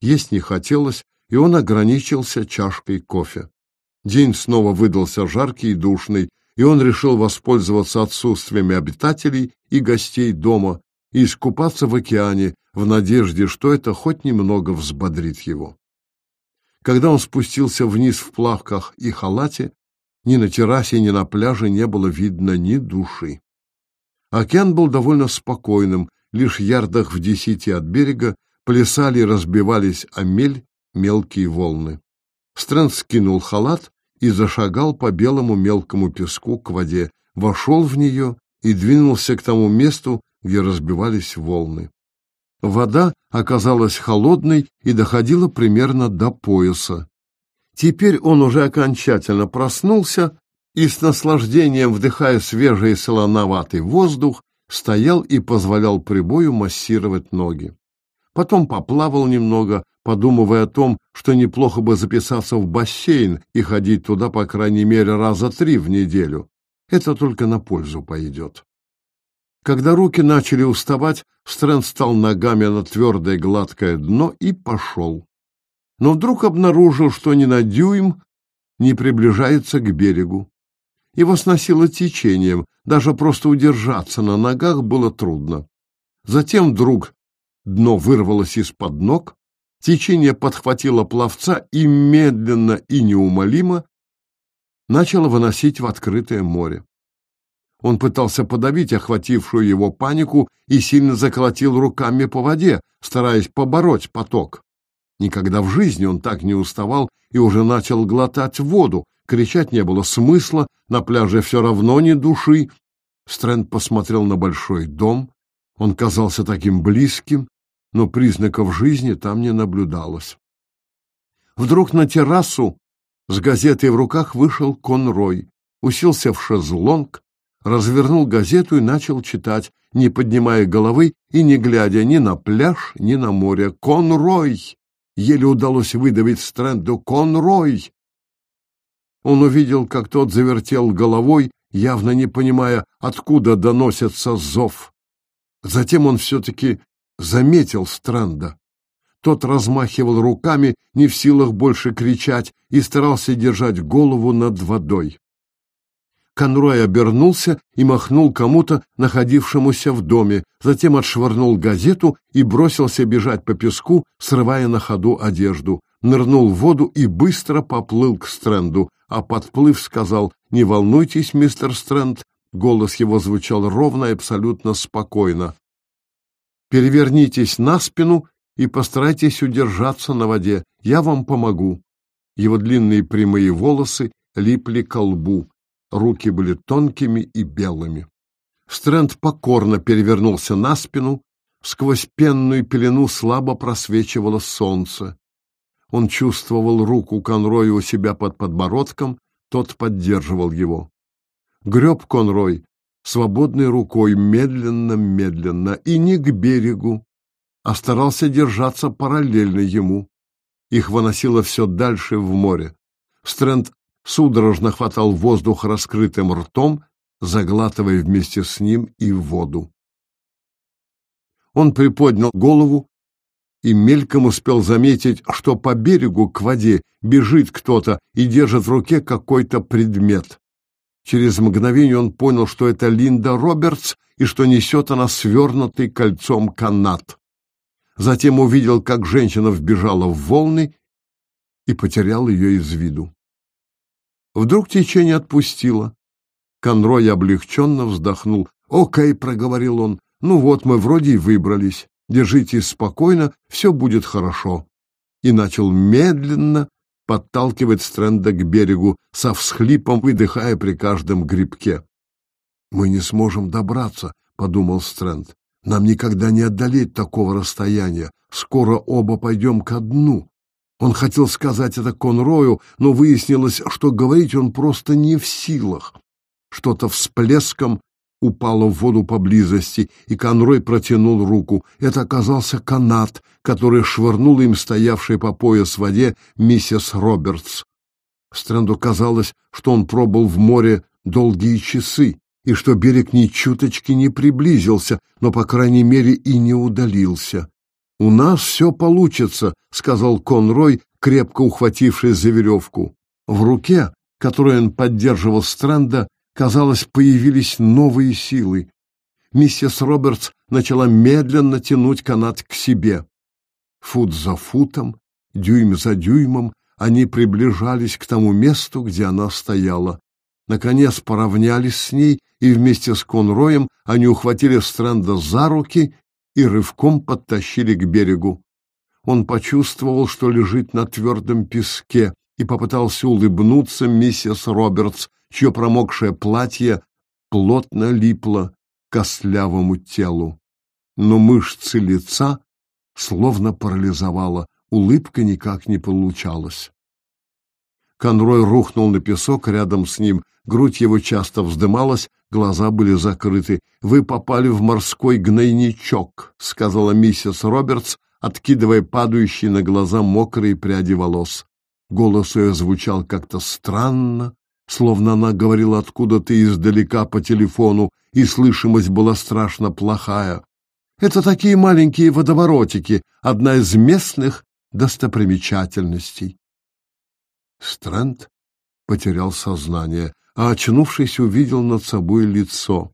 Есть не хотелось, и он ограничился чашкой кофе. День снова выдался жаркий и душный, и он решил воспользоваться отсутствиями обитателей и гостей дома и искупаться в океане в надежде, что это хоть немного взбодрит его. Когда он спустился вниз в плавках и халате, ни на террасе, ни на пляже не было видно ни души. Океан был довольно спокойным, лишь ярдах в десяти от берега плясали и разбивались о мель мелкие волны. Стрэнд скинул халат и зашагал по белому мелкому песку к воде, вошел в нее и двинулся к тому месту, где разбивались волны. Вода оказалась холодной и доходила примерно до пояса. Теперь он уже окончательно проснулся и с наслаждением, вдыхая свежий солоноватый воздух, стоял и позволял прибою массировать ноги. Потом поплавал немного, подумывая о том, что неплохо бы записаться в бассейн и ходить туда, по крайней мере, раза три в неделю. Это только на пользу пойдет. Когда руки начали уставать, Стрэнд стал ногами на твердое гладкое дно и пошел. Но вдруг обнаружил, что ни на дюйм не приближается к берегу. Его сносило течением, даже просто удержаться на ногах было трудно. Затем вдруг дно вырвалось из-под ног, течение подхватило пловца и медленно и неумолимо начало выносить в открытое море. Он пытался подавить охватившую его панику и сильно заколотил руками по воде, стараясь побороть поток. Никогда в жизни он так не уставал и уже начал глотать воду. Кричать не было смысла, на пляже все равно ни души. Стрэнд посмотрел на большой дом. Он казался таким близким, но признаков жизни там не наблюдалось. Вдруг на террасу с газетой в руках вышел Конрой, уселся в шезлонг, развернул газету и начал читать, не поднимая головы и не глядя ни на пляж, ни на море. «Конрой!» Еле удалось выдавить Стрэнду «Конрой!» Он увидел, как тот завертел головой, явно не понимая, откуда доносится зов. Затем он все-таки заметил Стрэнда. Тот размахивал руками, не в силах больше кричать, и старался держать голову над водой. Конрой обернулся и махнул кому-то, находившемуся в доме, затем отшвырнул газету и бросился бежать по песку, срывая на ходу одежду. Нырнул в воду и быстро поплыл к Стрэнду, а подплыв сказал «Не волнуйтесь, мистер Стрэнд». Голос его звучал ровно и абсолютно спокойно. «Перевернитесь на спину и постарайтесь удержаться на воде. Я вам помогу». Его длинные прямые волосы липли к лбу. Руки были тонкими и белыми. Стрэнд покорно перевернулся на спину, сквозь пенную пелену слабо просвечивало солнце. Он чувствовал руку Конроя у себя под подбородком, тот поддерживал его. Греб Конрой свободной рукой медленно-медленно и не к берегу, а старался держаться параллельно ему. Их выносило все дальше в море. Стрэнд судорожно хватал воздух раскрытым ртом, заглатывая вместе с ним и воду. Он приподнял голову и мельком успел заметить, что по берегу к воде бежит кто-то и держит в руке какой-то предмет. Через мгновение он понял, что это Линда Робертс и что несет она свернутый кольцом канат. Затем увидел, как женщина вбежала в волны и потерял ее из виду. Вдруг течение отпустило. Конрой облегченно вздохнул. «Окей», — проговорил он, — «ну вот мы вроде и выбрались. Держитесь спокойно, все будет хорошо». И начал медленно подталкивать Стрэнда к берегу, со всхлипом выдыхая при каждом грибке. «Мы не сможем добраться», — подумал Стрэнд. «Нам никогда не одолеть такого расстояния. Скоро оба пойдем ко дну. Он хотел сказать это Конрою, но выяснилось, что говорить он просто не в силах. Что-то всплеском упало в воду поблизости, и Конрой протянул руку. Это оказался канат, который швырнул им стоявшей по пояс в воде миссис Робертс. Стрэнду казалось, что он пробыл в море долгие часы, и что берег ни чуточки не приблизился, но, по крайней мере, и не удалился. «У нас все получится», — сказал Конрой, крепко ухватившись за веревку. В руке, которой он поддерживал Стрэнда, казалось, появились новые силы. Миссис Робертс начала медленно тянуть канат к себе. Фут за футом, дюйм за дюймом они приближались к тому месту, где она стояла. Наконец поравнялись с ней, и вместе с Конроем они ухватили Стрэнда за руки и рывком подтащили к берегу. Он почувствовал, что лежит на твердом песке, и попытался улыбнуться миссис Робертс, чье промокшее платье плотно липло к костлявому телу. Но мышцы лица словно парализовало, улыбка никак не получалась. Конрой рухнул на песок рядом с ним, грудь его часто вздымалась, глаза были закрыты. «Вы попали в морской гнойничок», — сказала миссис Робертс, откидывая падающие на глаза мокрые пряди волос. Голос ее звучал как-то странно, словно она говорила откуда-то издалека по телефону, и слышимость была страшно плохая. Это такие маленькие водоворотики, одна из местных достопримечательностей. Стрэнд потерял сознание, а, очнувшись, увидел над собой лицо.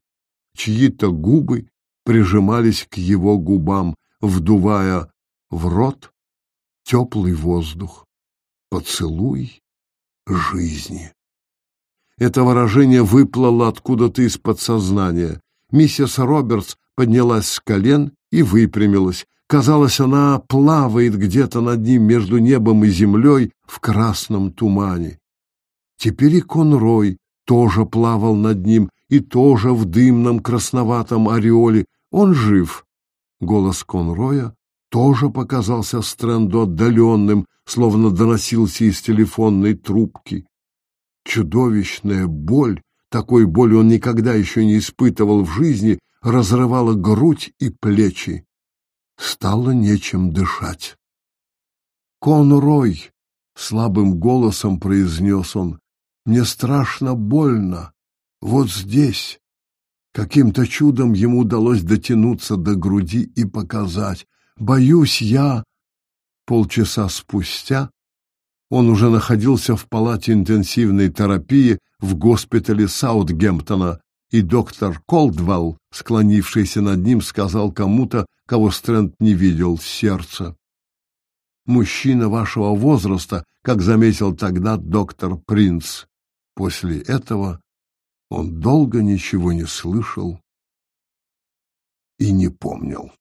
Чьи-то губы прижимались к его губам, вдувая в рот теплый воздух. Поцелуй жизни. Это выражение выплыло откуда-то из подсознания. Миссис Робертс поднялась с колен и выпрямилась. Казалось, она плавает где-то над ним между небом и землей в красном тумане. Теперь и Конрой тоже плавал над ним и тоже в дымном красноватом ореоле. Он жив. Голос Конроя тоже показался Стрэнду отдаленным, словно доносился из телефонной трубки. Чудовищная боль, такой боли он никогда еще не испытывал в жизни, разрывала грудь и плечи. Стало нечем дышать. «Конрой!» — слабым голосом произнес он. «Мне страшно больно. Вот здесь». Каким-то чудом ему удалось дотянуться до груди и показать. «Боюсь я...» Полчаса спустя он уже находился в палате интенсивной терапии в госпитале Саутгемптона, и доктор Колдвелл, склонившийся над ним, сказал кому-то, кого Стрэнд не видел, сердце. «Мужчина вашего возраста», как заметил тогда доктор Принц. После этого он долго ничего не слышал и не помнил.